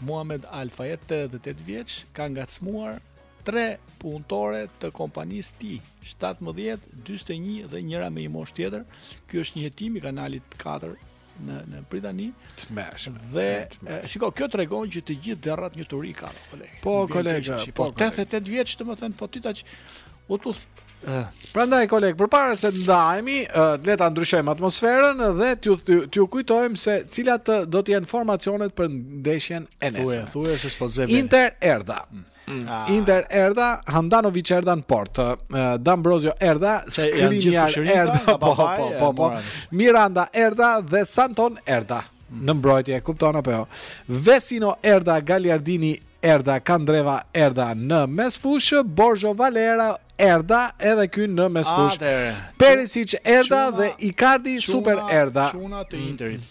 Mohamed Al Fayed, 88 vjeç, ka ngacmuar Tre punëtore të kompanisë tij, 17, 21 dhe njëra me një moshë tjetër. Ky është një hetim i kanalit 4 në në Britani. Tmerrshëm. Dhe e, shiko, kjo tregon që të gjithë derrat një turi kanë, koleg. Po, Vjen koleg, keq tash. po, Po koleg. 88 vjeç, domethënë, po ti tash u tu Prandaj koleg, përpara se të ndahemi, ë, le ta ndryshojmë atmosferën dhe t'ju t'ju- t'ju kujtojmë se cilat ë, do të jenë formacionet për ndeshjen e thuaj, nesërme. thuaj se s'po të zë vendi. Inter Erdha. Mm. Ah. Inter erda, Handanovic erda në port, Dambrozio erda, Skriniar erda, po, po, po, po, po, Miranda erda dhe Santon erda mm. në mbrojtje, kupton apo jo? Vesino erda, Gagliardini erda, Kandreva erda në mesfushë, Borha Valero erda edhe ky në mesfush. Perisic erda dhe Icardi super erda. Çuna të Interit.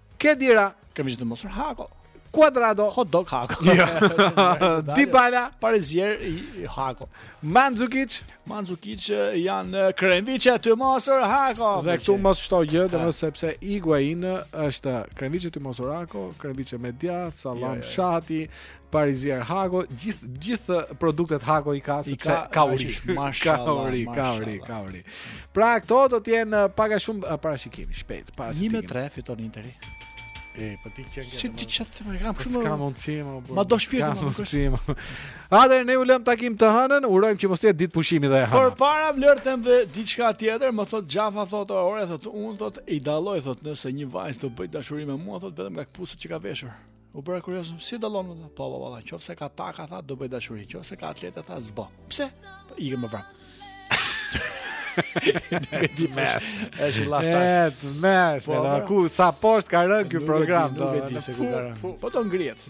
Kedira. Kremviçe të tymosur hako. Cuadrado. Hot dog hako. Ja. Dybala. Parizier hako. Mandzukic. Mandzukic janë kremviçe të tymosur hako. Dhe këtu mos shto gjë, dhe më sepse Iguain është kremviçe të tymosur hako, kremviçe me djathë, salam jo, jo, jo. shati, Parizier Hako, gjithë gjithë produktet Hako i ka se ka ka uri, ka uri, ka uri, ka uri. Pra këto do të jenë uh, pak a shumë uh, parashikimi shpejt, para se të 1-3 fiton Interi. E, po ti që ngjë. Si ti çat më kam shumë. S'ka mundsi më. Po. Ma do shpirt më nuk është. Atëherë ne e lëm takim të hënën, urojmë që mos të jetë ditë pushimi dhe e hëna. Por para vlen të them dhe diçka tjetër, më thot Xhafa thot ore, thot unë thot i dalloj thot nëse një vajzë do bëj dashuri me mua thot vetëm nga këpucët që ka veshur. U bëra kurioz, si i dallon më? Po, po, po, nëse ka taka tha do bëj dashuri, nëse ka atlete tha s'bon. Pse? Po, ikën me vrap. Nuk di më. Është lafta. Ja, të mësh, po, po. ku sa poshtë ka rënë ky program do. Nuk e di se ku ka rënë. Po do ngrihet.